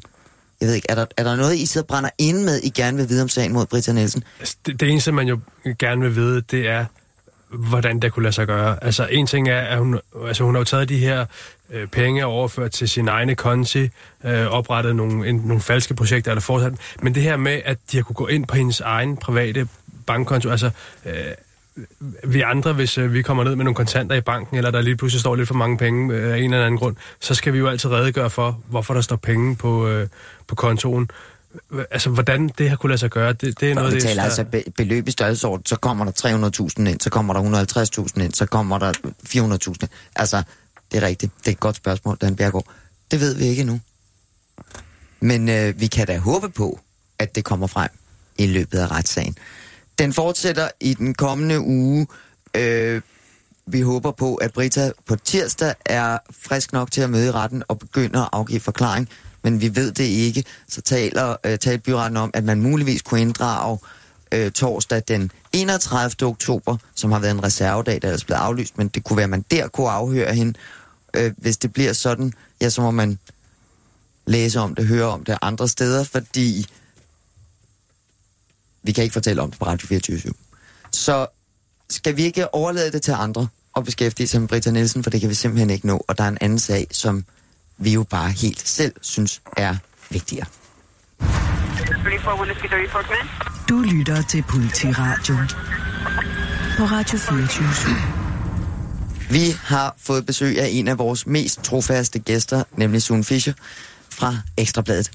jeg ved ikke, er der, er der noget, I sidder brænder ind med, I gerne vil vide om sagen mod Britta Nielsen? Altså, det, det eneste, man jo gerne vil vide, det er, hvordan det kunne lade sig gøre. Altså, en ting er, at hun, altså, hun har jo taget de her øh, penge og overført til sin egne konti, øh, oprettet nogle, en, nogle falske projekter, eller fortsat. Men det her med, at de har kunne gå ind på hendes egen private bankkonto, altså... Øh, vi andre, hvis øh, vi kommer ned med nogle kontanter i banken, eller der lige pludselig står lidt for mange penge øh, af en eller anden grund, så skal vi jo altid redegøre for, hvorfor der står penge på, øh, på kontoen. Altså, hvordan det har kunne lade sig gøre, det, det er Når noget, vi det taler er- altså be- beløb i størrelsesorden, så kommer der 300.000 ind, så kommer der 150.000 ind, så kommer der 400.000 ind. Altså, det er rigtigt. Det er et godt spørgsmål, Dan Bjergård. Det ved vi ikke endnu. Men øh, vi kan da håbe på, at det kommer frem i løbet af retssagen. Den fortsætter i den kommende uge. Øh, vi håber på, at Brita på tirsdag er frisk nok til at møde i retten og begynder at afgive forklaring, men vi ved det ikke. Så taler, øh, taler byretten om, at man muligvis kunne inddrage øh, torsdag den 31. oktober, som har været en reservedag, der er blev aflyst, men det kunne være, at man der kunne afhøre hende. Øh, hvis det bliver sådan, ja, så må man læse om det, høre om det andre steder, fordi vi kan ikke fortælle om det på Radio 24 Så skal vi ikke overlade det til andre og beskæftige sig med Britta Nielsen, for det kan vi simpelthen ikke nå. Og der er en anden sag, som vi jo bare helt selv synes er vigtigere. Du lytter til Politiradio på Radio 24 Vi har fået besøg af en af vores mest trofaste gæster, nemlig Sune Fischer fra Ekstrabladet.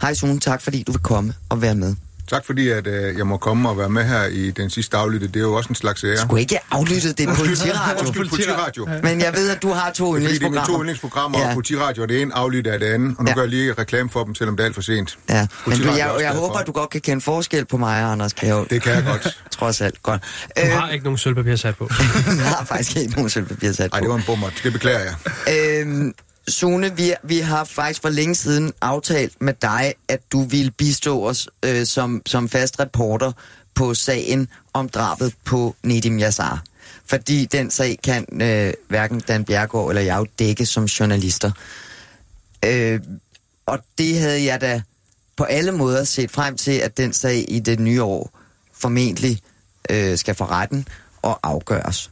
Hej Sune, tak fordi du vil komme og være med. Tak fordi, at øh, jeg må komme og være med her i den sidste aflytte. Det er jo også en slags ære. Du ikke aflyttet det er politiradio. Undskyld, politiradio. Men jeg ved, at du har to Fordi det er mine yndlingsprogrammer. to yndlingsprogrammer, Ja. og politiradio, og det ene aflytte af det andet. Og nu Ja. gør jeg lige reklame for dem, selvom det er alt for sent. Ja, men du, er jeg, jeg håber, at du godt kan kende forskel på mig og Anders Kjær. Det kan jeg godt. Trods alt, godt. Du Øh, har ikke nogen sølvpapir sat på. jeg har faktisk ikke nogen sølvpapir sat Nej, på. det var en bummer. Det beklager jeg. Øhm, Sune, vi, vi har faktisk for længe siden aftalt med dig, at du ville bistå os øh, som, som fast reporter på sagen om drabet på Nedim Yassar. Fordi den sag kan øh, hverken Dan Bjergård eller jeg dække som journalister. Øh, og det havde jeg da på alle måder set frem til, at den sag i det nye år formentlig øh, skal for retten og afgøres.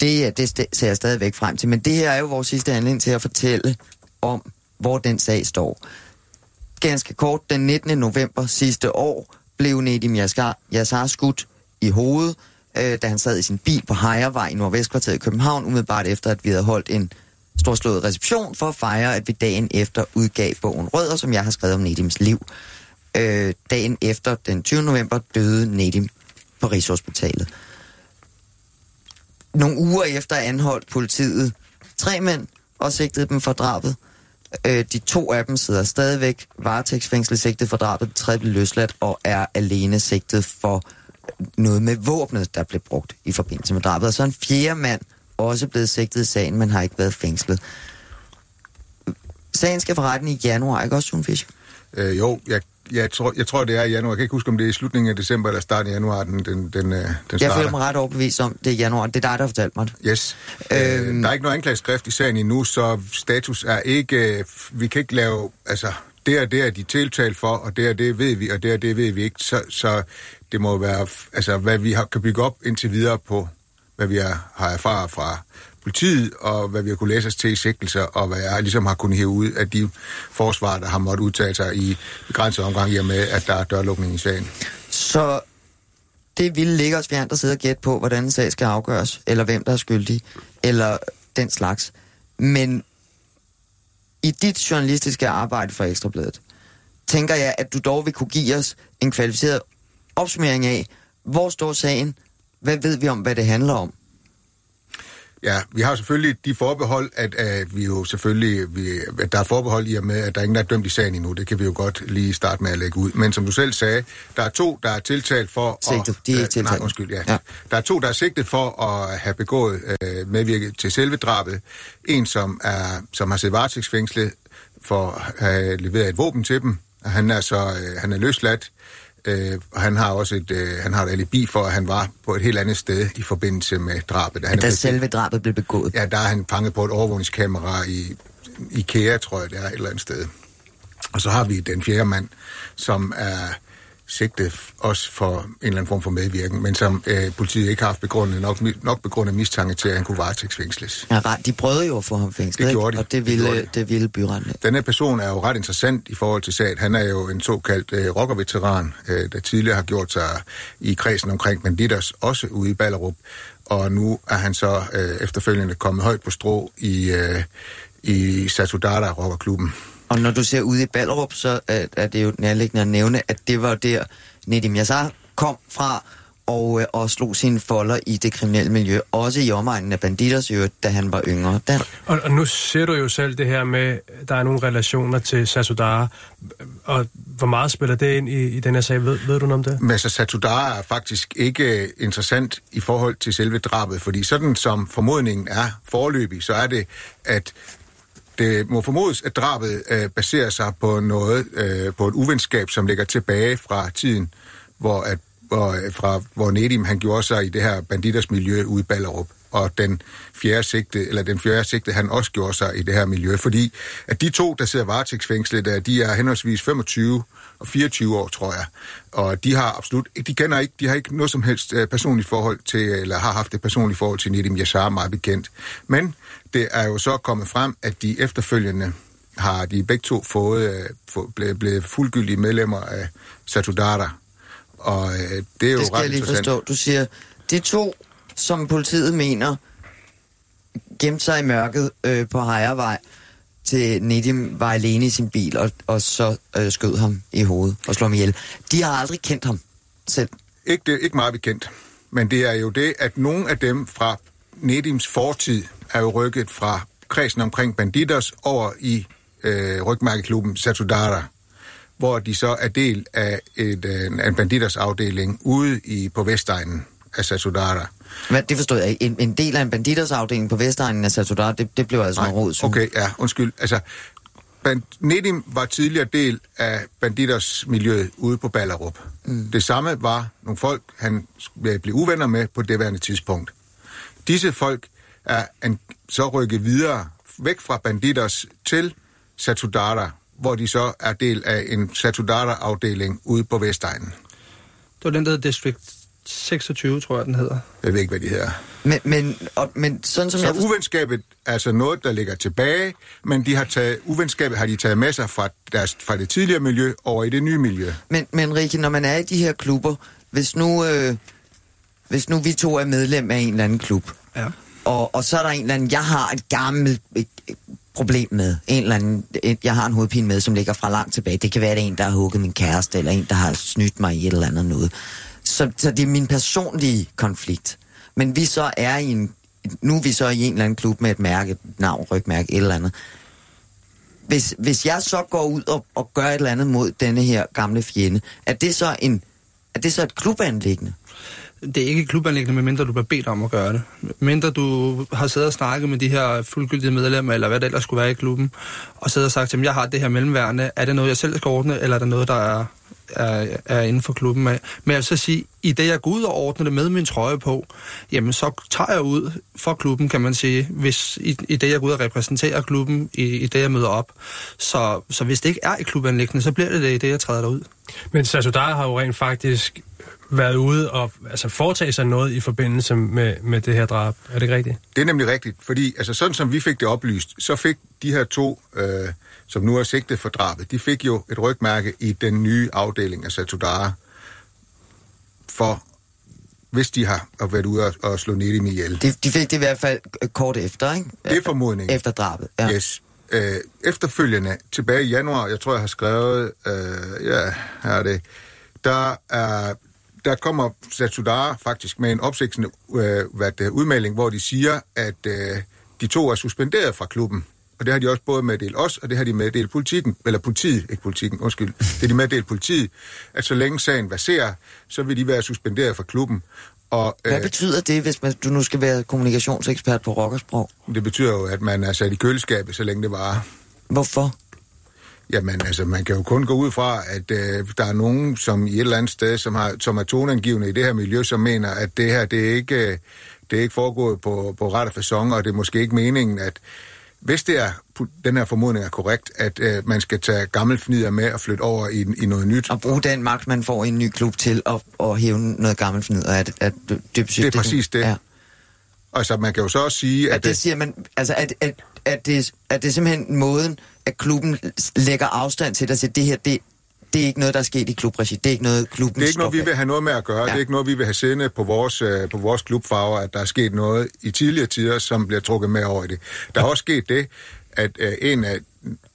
Det, det ser jeg stadigvæk frem til. Men det her er jo vores sidste handling til at fortælle om, hvor den sag står. Ganske kort, den 19. november sidste år blev Nedim Yassar, Yassar skudt i hovedet, øh, da han sad i sin bil på Hejervej i Nordvestkvarteret i København, umiddelbart efter, at vi havde holdt en storslået reception for at fejre, at vi dagen efter udgav bogen Rødder, som jeg har skrevet om Nedims liv. Øh, dagen efter, den 20. november, døde Nedim på Rigshospitalet. Nogle uger efter anholdt politiet tre mænd og sigtede dem for drabet. Øh, de to af dem sidder stadigvæk varetægtsfængslet sigtet for drabet. Den tredje blev løsladt og er alene sigtet for noget med våbnet, der blev brugt i forbindelse med drabet. Og så er en fjerde mand også blevet sigtet i sagen, men har ikke været fængslet. Sagen skal for retten i januar, ikke også, Sune Fischer? Øh, jo, jeg, jeg, tror, jeg tror, det er i januar. Jeg kan ikke huske, om det er i slutningen af december eller starten af januar, den, den, den, øh, den Jeg starter. føler mig ret overbevist om, det er januar. Det er dig, der har fortalt mig det. Yes. Øh, Øhm. der er ikke noget anklageskrift i sagen endnu, så status er ikke... Vi kan ikke lave... Altså, det er det, er de tiltalt for, og det er det ved vi, og det er det ved vi ikke. Så, så det må være, altså, hvad vi har, kan bygge op indtil videre på, hvad vi har, har erfaret fra politiet, og hvad vi har kunnet læse os til i sigtelser, og hvad jeg ligesom har kunnet hæve ud af de forsvar, der har måttet udtale sig i begrænset omgang, i og med, at der er dørlukning i sagen. Så det ville ligge os fjern, at sidde og gætte på, hvordan en sag skal afgøres, eller hvem der er skyldig, eller den slags. Men i dit journalistiske arbejde for Ekstrabladet, tænker jeg, at du dog vil kunne give os en kvalificeret opsummering af, hvor står sagen, hvad ved vi om, hvad det handler om? Ja, vi har selvfølgelig de forbehold, at, at vi jo selvfølgelig, vi, at der er forbehold i og med, at der er ingen, er dømt i sagen endnu. Det kan vi jo godt lige starte med at lægge ud. Men som du selv sagde, der er to, der er tiltalt for... Sigtet. De er øh, ikke tiltalt. Nej, undskyld, ja. Ja. ja. Der er to, der er sigtet for at have begået øh, medvirket til selve drabet. En, som, er, som har siddet varetægtsfængslet for at have leveret et våben til dem. Han er så øh, han er løsladt. Øh, og han har også et, øh, han har et alibi for, at han var på et helt andet sted i forbindelse med drabet. Da han da selve drabet blev begået. Ja, der er han fanget på et overvågningskamera i IKEA, tror jeg, det er et eller andet sted. Og så har vi den fjerde mand, som er sigtet f- også for en eller anden form for medvirken, men som øh, politiet ikke har haft begrundet, nok, nok begrundet mistanke til, at han kunne varetægtsfængsles. Ja, ret. De prøvede jo at få ham fængslet, Det gjorde de. og det Det ville, gjorde det, de. det ville byretten. Denne person er jo ret interessant i forhold til sagen. Han er jo en såkaldt øh, rockerveteran, øh, der tidligere har gjort sig i kredsen omkring Banditters, også ude i Ballerup. Og nu er han så øh, efterfølgende kommet højt på strå i, øh, i Satudara rockerklubben. Og når du ser ude i Ballerup, så er, er det jo nærliggende at nævne, at det var der, Nedim Yassar kom fra og, øh, og slog sine folder i det kriminelle miljø, også i omegnen af banditers øvrigt, da han var yngre. Dan, Og, og nu ser du jo selv det her med, at der er nogle relationer til Sasudara, og hvor meget spiller det ind i, i den her sag? Ved, ved du noget om det? Men altså, Satudara er faktisk ikke interessant i forhold til selve drabet, fordi sådan som formodningen er forløbig, så er det, at det må formodes, at drabet øh, baserer sig på noget, øh, på et uvenskab, som ligger tilbage fra tiden, hvor, at, hvor, øh, fra, hvor Nedim han gjorde sig i det her banditers miljø ude i Ballerup og den fjerde sigte, eller den fjerde sigte, han også gjorde sig i det her miljø, fordi at de to, der sidder varetægtsfængslet, der, de er henholdsvis 25 og 24 år, tror jeg, og de har absolut, de kender ikke, de har ikke noget som helst øh, personligt forhold til, eller har haft et personligt forhold til Nedim Yassar, meget bekendt. Men det er jo så kommet frem, at de efterfølgende har de begge to fået, øh, få, blevet, blevet fuldgyldige medlemmer af Satudara, og øh, det er jo det skal ret jeg lige forstå. Du siger, de to, som politiet mener, gemte sig i mørket øh, på Hejervej, til Nedim var alene i sin bil, og, og så øh, skød ham i hovedet og slog ham ihjel. De har aldrig kendt ham selv. Ikke, det, ikke meget bekendt. Men det er jo det, at nogle af dem fra Nedims fortid er jo rykket fra kredsen omkring Banditers over i øh, rygmærkeklubben Satudara, hvor de så er del af et, øh, en Banditers afdeling ude i, på Vestegnen af Satudara. Men det forstod jeg. En, en del af en banditers afdeling på Vestegnen af Satudar, det, det blev altså en råd. okay, ja, undskyld. Altså, Band- Nedim var tidligere del af banditers miljøet ude på Ballerup. Mm. Det samme var nogle folk, han blev uvenner med på det værende tidspunkt. Disse folk er en, så rykket videre væk fra banditers til Satudara, hvor de så er del af en Satudara-afdeling ude på Vestegnen. Det var den, der hedder District 26, tror jeg, den hedder. Jeg ved ikke, hvad de hedder. Men, men, og, men sådan som Så jeg forstår, uvenskabet er altså noget, der ligger tilbage, men de har taget, uvenskabet har de taget med sig fra, deres, fra det tidligere miljø over i det nye miljø. Men, men Rikke, når man er i de her klubber, hvis nu, øh, hvis nu vi to er medlem af en eller anden klub, Ja og, og så er der en eller anden, jeg har et gammelt problem med, en eller anden, et, jeg har en hovedpine med, som ligger fra langt tilbage. Det kan være, det er en, der har hugget min kæreste, eller en, der har snydt mig i et eller andet noget. Så, så det er min personlige konflikt. Men vi så er i en, nu er vi så i en eller anden klub med et mærke, et navn, rygmærke, et eller andet. Hvis, hvis jeg så går ud og, og gør et eller andet mod denne her gamle fjende, er det så en er det så et klubanlæggende? Det er ikke klubanlæggende, medmindre du bliver bedt om at gøre det. Mindre du har siddet og snakket med de her fuldgyldige medlemmer, eller hvad det ellers skulle være i klubben, og siddet og sagt, til dem, jeg har det her mellemværende, er det noget, jeg selv skal ordne, eller er det noget, der er, er, er inden for klubben med? Men jeg vil så sige, i det jeg går ud og ordner det med min trøje på, jamen så tager jeg ud for klubben, kan man sige, hvis i, i det jeg går ud og repræsenterer klubben, i, i det jeg møder op. Så, så hvis det ikke er i klubanlæggende, så bliver det det i det, jeg træder derud. Men Sasudar har jo rent faktisk været ude og altså, foretage sig noget i forbindelse med, med det her drab. Er det ikke rigtigt? Det er nemlig rigtigt, fordi altså, sådan som vi fik det oplyst, så fik de her to, øh, som nu er sigtet for drabet, de fik jo et rygmærke i den nye afdeling af Satudara, for hvis de har været ude og, og slå Nedim ihjel. De, de fik det i hvert fald kort efter, ikke? Det er formodningen. Efter drabet, ja. Yes. Øh, efterfølgende, tilbage i januar, jeg tror, jeg har skrevet, øh, ja, her er det, der er der kommer Satsudara faktisk med en opsigtsende øh, hvad det, udmelding, hvor de siger, at øh, de to er suspenderet fra klubben. Og det har de også både meddelt os, og det har de meddelt politikken, eller politiet, ikke politikken, undskyld, det har de meddelt politiet, at så længe sagen baserer, så vil de være suspenderet fra klubben. Og, Hvad øh, betyder det, hvis man, du nu skal være kommunikationsekspert på rockersprog? Det betyder jo, at man er sat i køleskabet, så længe det varer. Hvorfor? Jamen, altså, man kan jo kun gå ud fra, at øh, der er nogen, som i et eller andet sted, som, har, som er toneangivende i det her miljø, som mener, at det her, det er ikke, øh, det er ikke foregået på, på ret og fasong, og det er måske ikke meningen, at hvis det er, den her formodning er korrekt, at øh, man skal tage gammel fnider med og flytte over i, i noget nyt. Og bruge den magt, man får i en ny klub til at, at hæve noget gammel fnider. Er det, er det, det, det er præcis det. Ja. Altså, man kan jo så også sige, at... at det, siger man, altså, at, at, at, det, at det er simpelthen måden, at klubben lægger afstand til at sige, det her, det, det er ikke noget, der er sket i klubregi. Det er ikke noget, klubben Det er ikke noget, vi vil have noget med at gøre. Ja. Det er ikke noget, vi vil have siddende på vores, uh, på vores klubfarver, at der er sket noget i tidligere tider, som bliver trukket med over i det. Der har også sket det, at uh, en af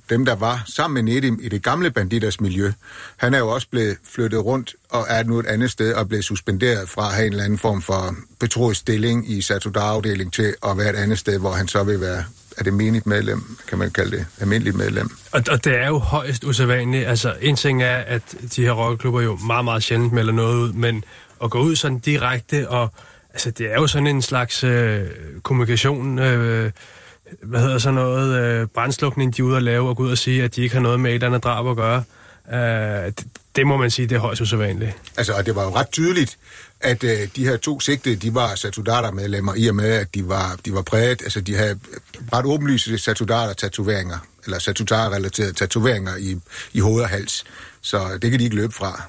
dem, der var sammen med Nedim i det gamle banditers miljø, han er jo også blevet flyttet rundt og er nu et andet sted og blevet suspenderet fra at have en eller anden form for betroet stilling i Satudar-afdeling til at være et andet sted, hvor han så vil være er det menigt medlem, kan man kalde det, almindeligt medlem. Og, og det er jo højst usædvanligt. Altså, en ting er, at de her rockerklubber jo meget, meget sjældent melder noget ud, men at gå ud sådan direkte, og altså, det er jo sådan en slags øh, kommunikation, øh, hvad hedder så noget, øh, brændslukning, de er ude at lave, og gå ud og sige, at de ikke har noget med et eller andet drab at gøre. Øh, det, det må man sige, det er højst usædvanligt. Altså, og det var jo ret tydeligt, at øh, de her to sigtede, de var Satudata-medlemmer, i og med, at de var, de var præget, altså de havde ret åbenlyse Satudata-tatoveringer, eller Satudata-relaterede tatoveringer i, i hoved og hals. Så det kan de ikke løbe fra.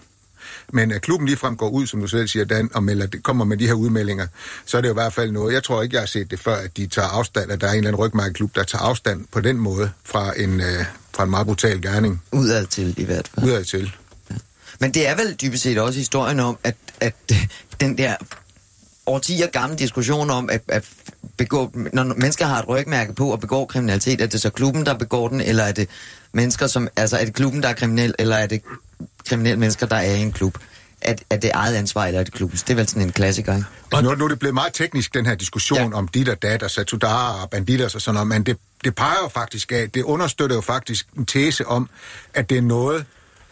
Men at klubben ligefrem går ud, som du selv siger, Dan, og melder, kommer med de her udmeldinger, så er det jo i hvert fald noget. Jeg tror ikke, jeg har set det før, at de tager afstand, at der er en eller anden rygmærkeklub, der tager afstand på den måde fra en, øh, fra en meget brutal gerning. Udad til i hvert fald. Udad til. Men det er vel dybest set også historien om, at, at den der årtier gamle diskussion om, at, at begå, når mennesker har et rygmærke på og begår kriminalitet, er det så klubben, der begår den, eller er det mennesker, som, altså er det klubben, der er kriminel, eller er det kriminelle mennesker, der er i en klub? at, at det er eget ansvar, eller er det klubbens? Det er vel sådan en klassiker, ikke? Altså, nu, nu er det blevet meget teknisk, den her diskussion ja. om dit og dat, og satudara og banditter og sådan noget, men det, det peger jo faktisk af, det understøtter jo faktisk en tese om, at det er noget,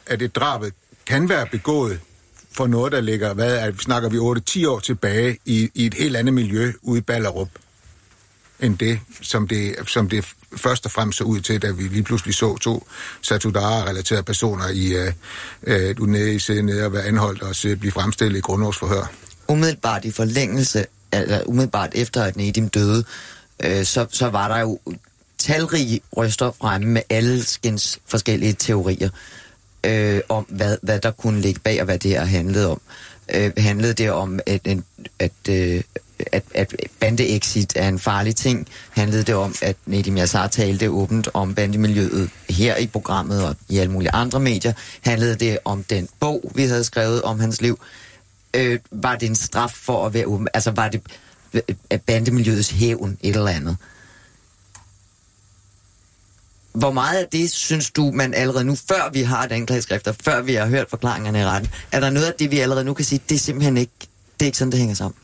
at det drabet kan være begået for noget, der ligger, hvad er, snakker vi 8-10 år tilbage, i, i et helt andet miljø ude i Ballerup, end det, som det, som det først og fremmest så ud til, da vi lige pludselig så to Satudara-relaterede personer i, øh, øh, nede i sædet nede og være anholdt og se, blive fremstillet i grundlovsforhør. Umiddelbart i forlængelse, eller umiddelbart efter at Nedim døde, øh, så, så var der jo talrige røster fremme med alle skins forskellige teorier øh, om, hvad, hvad der kunne ligge bag, og hvad det her handlede om. Øh, handlede det om, at, at, at, øh, at, at bandeexit er en farlig ting? Handlede det om, at Nedim Yassar talte åbent om bandemiljøet her i programmet og i alle mulige andre medier? Handlede det om den bog, vi havde skrevet om hans liv? Øh, var det en straf for at være åben? Altså var det øh, øh, bandemiljøets hævn et eller andet? Hvor meget af det synes du, man allerede nu, før vi har et anklageskrift, før vi har hørt forklaringerne i retten, er der noget af det, vi allerede nu kan sige, det er simpelthen ikke, det er ikke sådan, det hænger sammen?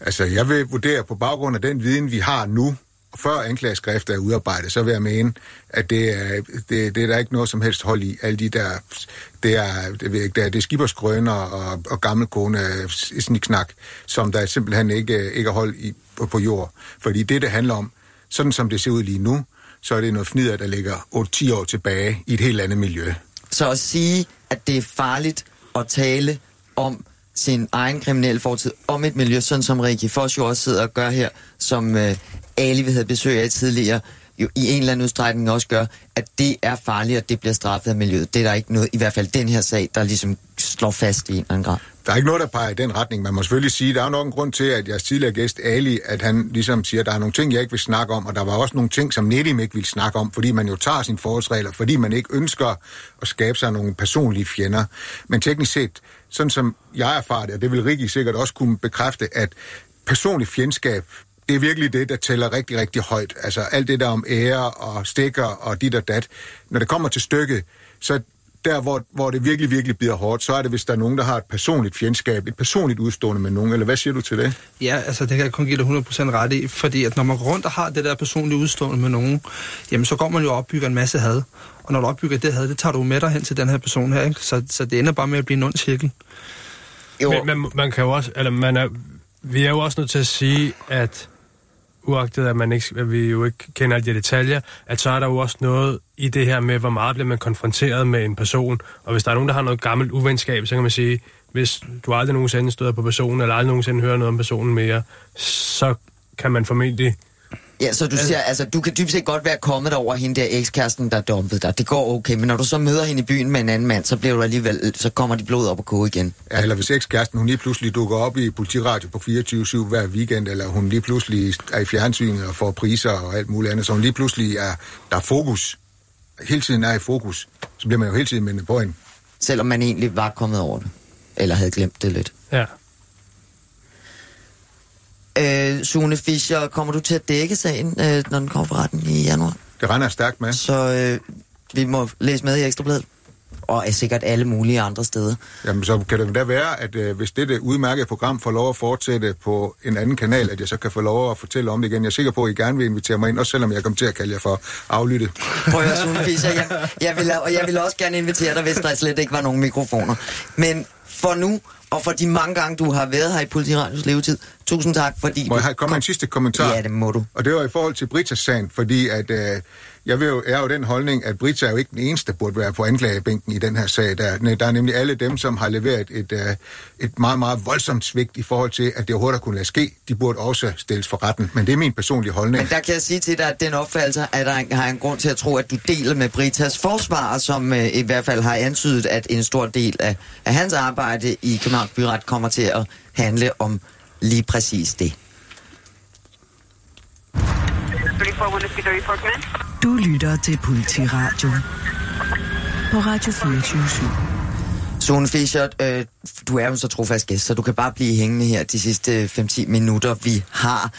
Altså, jeg vil vurdere på baggrund af den viden, vi har nu, før anklageskriftet er udarbejdet, så vil jeg mene, at det er, det, det er der ikke noget som helst hold i. Alle de der, det er, det, ved jeg ikke, det er, det er skibersgrønner og, og gammelkone øh, sniksnak, som der simpelthen ikke, øh, ikke er hold i på, på jord. Fordi det, det handler om, sådan som det ser ud lige nu, så er det noget fnider, der ligger 8-10 år tilbage i et helt andet miljø. Så at sige, at det er farligt at tale om sin egen kriminelle fortid, om et miljø, sådan som Rikke Foss jo også sidder og gør her, som øh, Ali, vi havde besøg af tidligere, jo i en eller anden udstrækning også gør, at det er farligt, og det bliver straffet af miljøet. Det er der ikke noget, i hvert fald den her sag, der ligesom slår fast i en eller anden grad. Der er ikke noget, der peger i den retning. Man må selvfølgelig sige, der er nok en grund til, at jeres tidligere gæst, Ali, at han ligesom siger, at der er nogle ting, jeg ikke vil snakke om, og der var også nogle ting, som Nedim ikke vil snakke om, fordi man jo tager sine forholdsregler, fordi man ikke ønsker at skabe sig nogle personlige fjender. Men teknisk set, sådan som jeg erfarer det, og det vil Rikki sikkert også kunne bekræfte, at personlig fjendskab, det er virkelig det, der tæller rigtig, rigtig højt. Altså alt det der om ære og stikker og dit og dat. Når det kommer til stykket, så der, hvor, hvor det virkelig, virkelig bliver hårdt, så er det, hvis der er nogen, der har et personligt fjendskab, et personligt udstående med nogen, eller hvad siger du til det? Ja, altså det kan jeg kun give dig 100% ret i, fordi at når man går rundt og har det der personlige udstående med nogen, jamen så går man jo og opbygger en masse had. Og når du opbygger det had, det tager du med dig hen til den her person her, ikke? Så, så det ender bare med at blive en ond cirkel. Jo. Men man, man kan jo også, eller man er, vi er jo også nødt til at sige, at uagtet at, man ikke, at vi jo ikke kender alle de detaljer, at så er der jo også noget i det her med, hvor meget bliver man konfronteret med en person. Og hvis der er nogen, der har noget gammelt uvenskab, så kan man sige, hvis du aldrig nogensinde støder på personen, eller aldrig nogensinde hører noget om personen mere, så kan man formentlig Ja, så du siger, altså, du kan dybest set godt være kommet over hende der ekskæresten, der dumpede dig. Det går okay, men når du så møder hende i byen med en anden mand, så bliver du alligevel, så kommer de blod op og koge igen. Ja, eller hvis ekskæresten, hun lige pludselig dukker op i politiradio på 24-7 hver weekend, eller hun lige pludselig er i fjernsynet og får priser og alt muligt andet, så hun lige pludselig er, der er fokus, hele tiden er i fokus, så bliver man jo hele tiden mindet på hende. Selvom man egentlig var kommet over det. Eller havde glemt det lidt. Ja. Øh, Sune Fischer, kommer du til at dække sagen, øh, når den kommer for retten i januar? Det regner stærkt med. Så øh, vi må læse med i Ekstrabladet. Og er sikkert alle mulige andre steder. Jamen, så kan det da være, at øh, hvis dette udmærkede program får lov at fortsætte på en anden kanal, at jeg så kan få lov at fortælle om det igen. Jeg er sikker på, at I gerne vil invitere mig ind, også selvom jeg kommer til at kalde jer for aflyttet. Prøv at høre, Sune Fischer, jeg, jeg, vil, og jeg vil også gerne invitere dig, hvis der slet ikke var nogen mikrofoner. Men for nu, og for de mange gange, du har været her i Politiradios levetid, tusind tak, fordi... Må jeg komme med en sidste kommentar? Ja, det må du. Og det var i forhold til Britas sagen, fordi at, øh, jeg, vil jo, jeg er jo den holdning, at Brita er jo ikke den eneste, der burde være på anklagebænken i den her sag. Der, nej, der er nemlig alle dem, som har leveret et, øh, et meget, meget voldsomt svigt i forhold til, at det overhovedet har kunne lade ske. De burde også stilles for retten. Men det er min personlige holdning. Men der kan jeg sige til dig, at den opfattelse, at der har en grund til at tro, at du deler med Britas forsvar, som øh, i hvert fald har antydet, at en stor del af, af hans arbejde i Københavns Byret kommer til at handle om lige præcis det. Du lytter til Politiradio på Radio 24 Sune Fischer, øh, du er jo så trofast gæst, så du kan bare blive hængende her de sidste 5-10 minutter, vi har.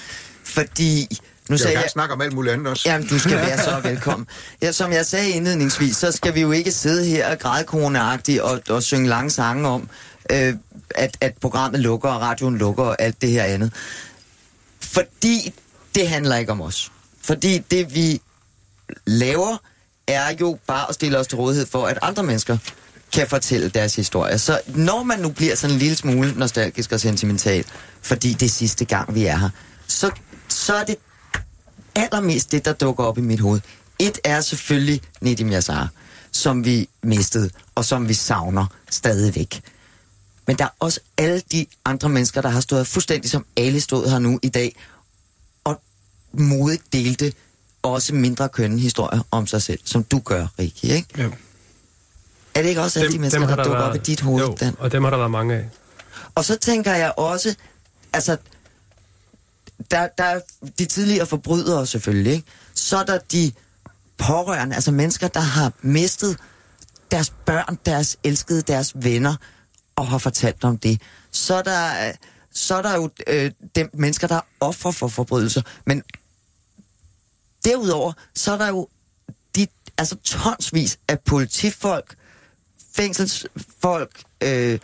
Fordi... Nu Jeg sagde jeg, gerne snakke om alt muligt andet også. Jamen, du skal være så velkommen. Ja, som jeg sagde indledningsvis, så skal vi jo ikke sidde her grædkroneagtigt og, og synge lange sange om, øh, at, at programmet lukker, og radioen lukker, og alt det her andet. Fordi det handler ikke om os. Fordi det, vi laver, er jo bare at stille os til rådighed for, at andre mennesker kan fortælle deres historie. Så når man nu bliver sådan en lille smule nostalgisk og sentimental, fordi det er sidste gang, vi er her, så, så er det allermest det, der dukker op i mit hoved. Et er selvfølgelig Nedim Yassar, som vi mistede, og som vi savner stadigvæk. Men der er også alle de andre mennesker, der har stået fuldstændig som alle stod her nu i dag, og modigt delte også mindre kønne historier om sig selv, som du gør, Rikki, ikke? Ja. Er det ikke også alle de mennesker, der, der dukker op i dit hoved, jo, Dan? og dem har der været mange af. Og så tænker jeg også, altså, der, der er de tidligere forbrydere selvfølgelig, ikke? Så er der de pårørende, altså mennesker, der har mistet deres børn, deres elskede, deres venner, og har fortalt om det. Så er der, øh, så er der jo øh, dem mennesker, der er ofre for forbrydelser. Men derudover, så er der jo de, altså tonsvis af politifolk, fængselsfolk, øh,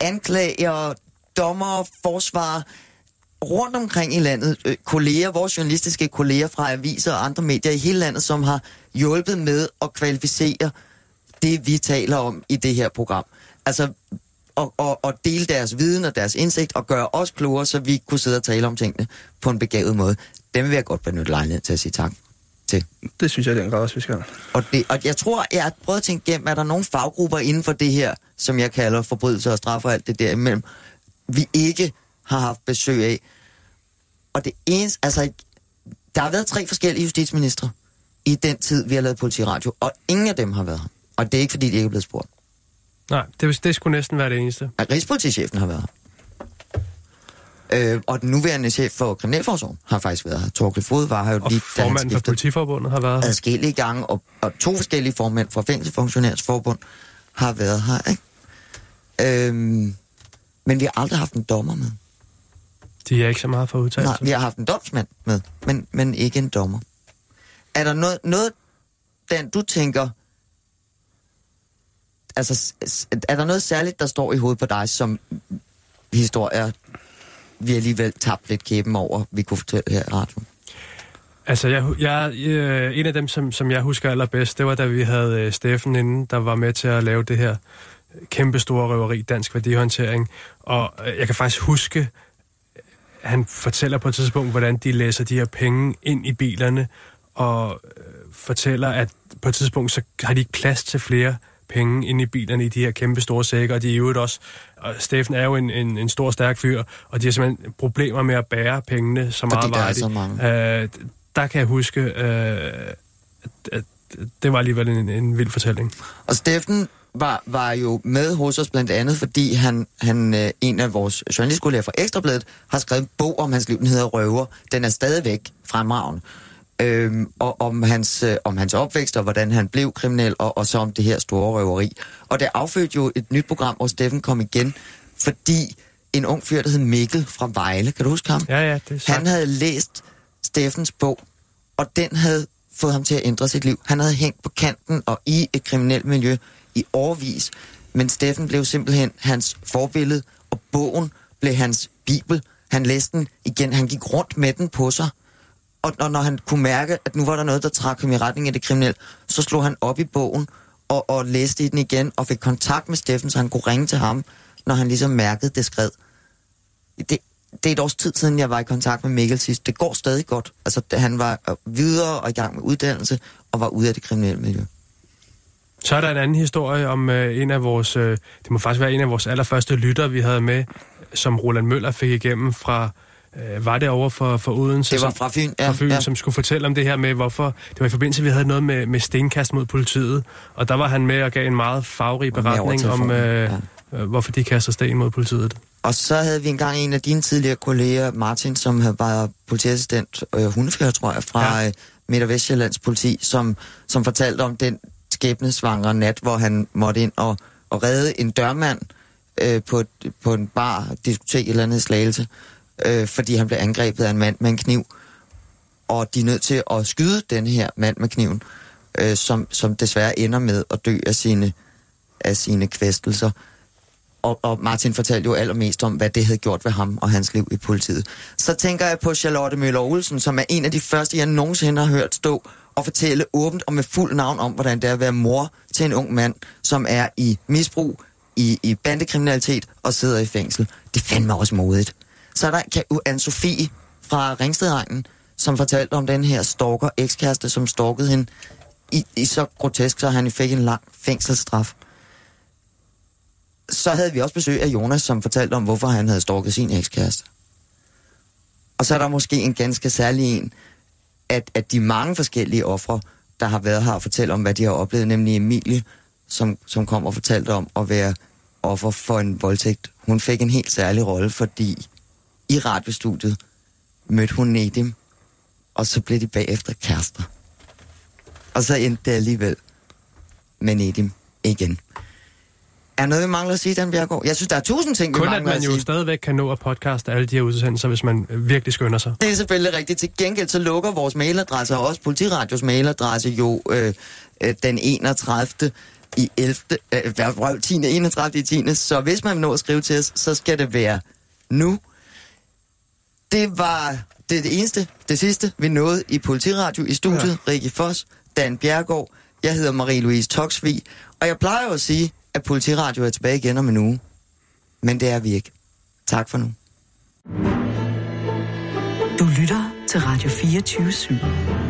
anklager, dommer, forsvar, rundt omkring i landet, øh, kolleger, vores journalistiske kolleger fra aviser og andre medier i hele landet, som har hjulpet med at kvalificere det, vi taler om i det her program. Altså, og, og, og dele deres viden og deres indsigt og gøre os klogere, så vi kunne sidde og tale om tingene på en begavet måde. Dem vil jeg godt benytte lejlighed til at sige tak til. Det synes jeg, den grad også, vi skal. Og, det, og jeg tror, jeg har prøvet at tænke igennem, er der nogle faggrupper inden for det her, som jeg kalder forbrydelser og straf og alt det der imellem, vi ikke har haft besøg af. Og det eneste, altså, der har været tre forskellige justitsministre i den tid, vi har lavet politiradio, og ingen af dem har været her. Og det er ikke, fordi de ikke er blevet spurgt. Nej, det, det skulle næsten være det eneste. at Rigspolitichefen har været her. Øh, og den nuværende chef for Kriminalforsorgen har faktisk været her. Torkel Fod var her jo Og lige, da han formanden for Politiforbundet har været her. adskillige gange, og, og to forskellige formænd fra Fængselsfunktionærsforbund har været her. Ikke? Øhm, men vi har aldrig haft en dommer med. De er ikke så meget for Nej, udtalelse. vi har haft en domsmand med, men, men ikke en dommer. Er der noget, noget Dan, du tænker, altså, er der noget særligt, der står i hovedet på dig, som historier, vi alligevel tabt lidt kæben over, vi kunne fortælle her i radioen? Altså, jeg, jeg, øh, en af dem, som, som jeg husker allerbedst, det var, da vi havde øh, Steffen inden, der var med til at lave det her kæmpe store røveri, dansk værdihåndtering. Og øh, jeg kan faktisk huske, øh, han fortæller på et tidspunkt, hvordan de læser de her penge ind i bilerne, og øh, fortæller, at på et tidspunkt, så har de ikke plads til flere penge ind i bilerne i de her kæmpe store sækker, og de er i øvrigt også, og Steffen er jo en, en, en stor, stærk fyr, og de har simpelthen problemer med at bære pengene så Fordi meget der er så mange. Øh, der kan jeg huske, øh, at, at det var alligevel en, en vild fortælling. Og Steffen var, var jo med hos os blandt andet, fordi han, han øh, en af vores journalistkolleger fra Ekstrabladet har skrevet en bog om hans liv, den hedder Røver. Den er stadigvæk fremragende. Øhm, og om hans, øh, om hans opvækst og hvordan han blev kriminel, og, og så om det her store røveri. Og det affødte jo et nyt program, hvor Steffen kom igen, fordi en ung fyr, der hed Mikkel fra Vejle, kan du huske ham? Ja, ja, det er sagt. Han havde læst Steffens bog, og den havde fået ham til at ændre sit liv. Han havde hængt på kanten og i et kriminelt miljø i årvis, men Steffen blev simpelthen hans forbillede, og bogen blev hans bibel. Han læste den igen, han gik rundt med den på sig, og og når han kunne mærke, at nu var der noget, der trak ham i retning af det kriminelle, så slog han op i bogen og, og læste i den igen, og fik kontakt med Steffen, så han kunne ringe til ham, når han ligesom mærkede det skred det, det er et års tid siden, jeg var i kontakt med Mikkel sidst. Det går stadig godt. Altså, han var øh, videre og i gang med uddannelse, og var ude af det kriminelle miljø. Så er der en anden historie om øh, en af vores, øh, det må faktisk være en af vores allerførste lytter, vi havde med, som Roland Møller fik igennem fra, øh, var det over for, for Odense? Det var fra Fyn, ja, fra Fyn, ja. som skulle fortælle om det her med, hvorfor... Det var i forbindelse, vi havde noget med, med stenkast mod politiet, og der var han med og gav en meget over beretning om, øh, øh, hvorfor de kaster sten mod politiet. Og så havde vi engang en af dine tidligere kolleger, Martin, som var politiassistent, øh, hundefører, tror jeg, fra Ja. ja. Midt- og Vestjyllands politi, som, som fortalte om den skæbnesvangre nat, hvor han måtte ind og, og redde en dørmand øh, på, et, på en bar, diskotek eller andet slagelse, øh, fordi han blev angrebet af en mand med en kniv. Og de er nødt til at skyde den her mand med kniven, øh, som, som desværre ender med at dø af sine, af sine kvæstelser. Og, og Martin fortalte jo allermest om, hvad det havde gjort ved ham og hans liv i politiet. Så tænker jeg på Charlotte Møller Olsen, som er en af de første, jeg nogensinde har hørt stå og fortælle åbent og med fuld navn om, hvordan det er at være mor til en ung mand, som er i misbrug, i, i bandekriminalitet og sidder i fængsel. Det fandme også modigt. Så er der Anne-Sophie fra Ringstedegnen, som fortalte om den her stalker ekskæreste, som stalkede hende i, i så grotesk, så han fik en lang fængselsstraf så havde vi også besøg af Jonas, som fortalte om, hvorfor han havde stalket sin ekskæreste. Og så er der måske en ganske særlig en, at, at de mange forskellige ofre, der har været her og fortælle om, hvad de har oplevet, nemlig Emilie, som, som kom og fortalte om at være offer for en voldtægt. Hun fik en helt særlig rolle, fordi i radiostudiet mødte hun Nedim, og så blev de bagefter kærester. Og så endte det alligevel med Nedim igen. Er noget, vi mangler at sige, Dan Bjergård? Jeg synes, der er tusind ting, vi Kun at mangler man jo sige. stadigvæk kan nå at podcaste alle de her udsendelser, hvis man virkelig skynder sig. Det er selvfølgelig rigtigt. Til gengæld så lukker vores mailadresse, og også Politiradios mailadresse, jo øh, øh, den 31. i 11. Øh, hvad røv, 10. 31. i 10. Så hvis man vil nå at skrive til os, så skal det være nu. Det var det, det eneste, det sidste, vi nåede i Politiradio i studiet. Ja. Rikke Foss, Dan Bjergård, jeg hedder Marie-Louise Toksvig, og jeg plejer jo at sige, at Politiradio er tilbage igen om en uge. Men det er vi ikke. Tak for nu. Du lytter til Radio 24 /7.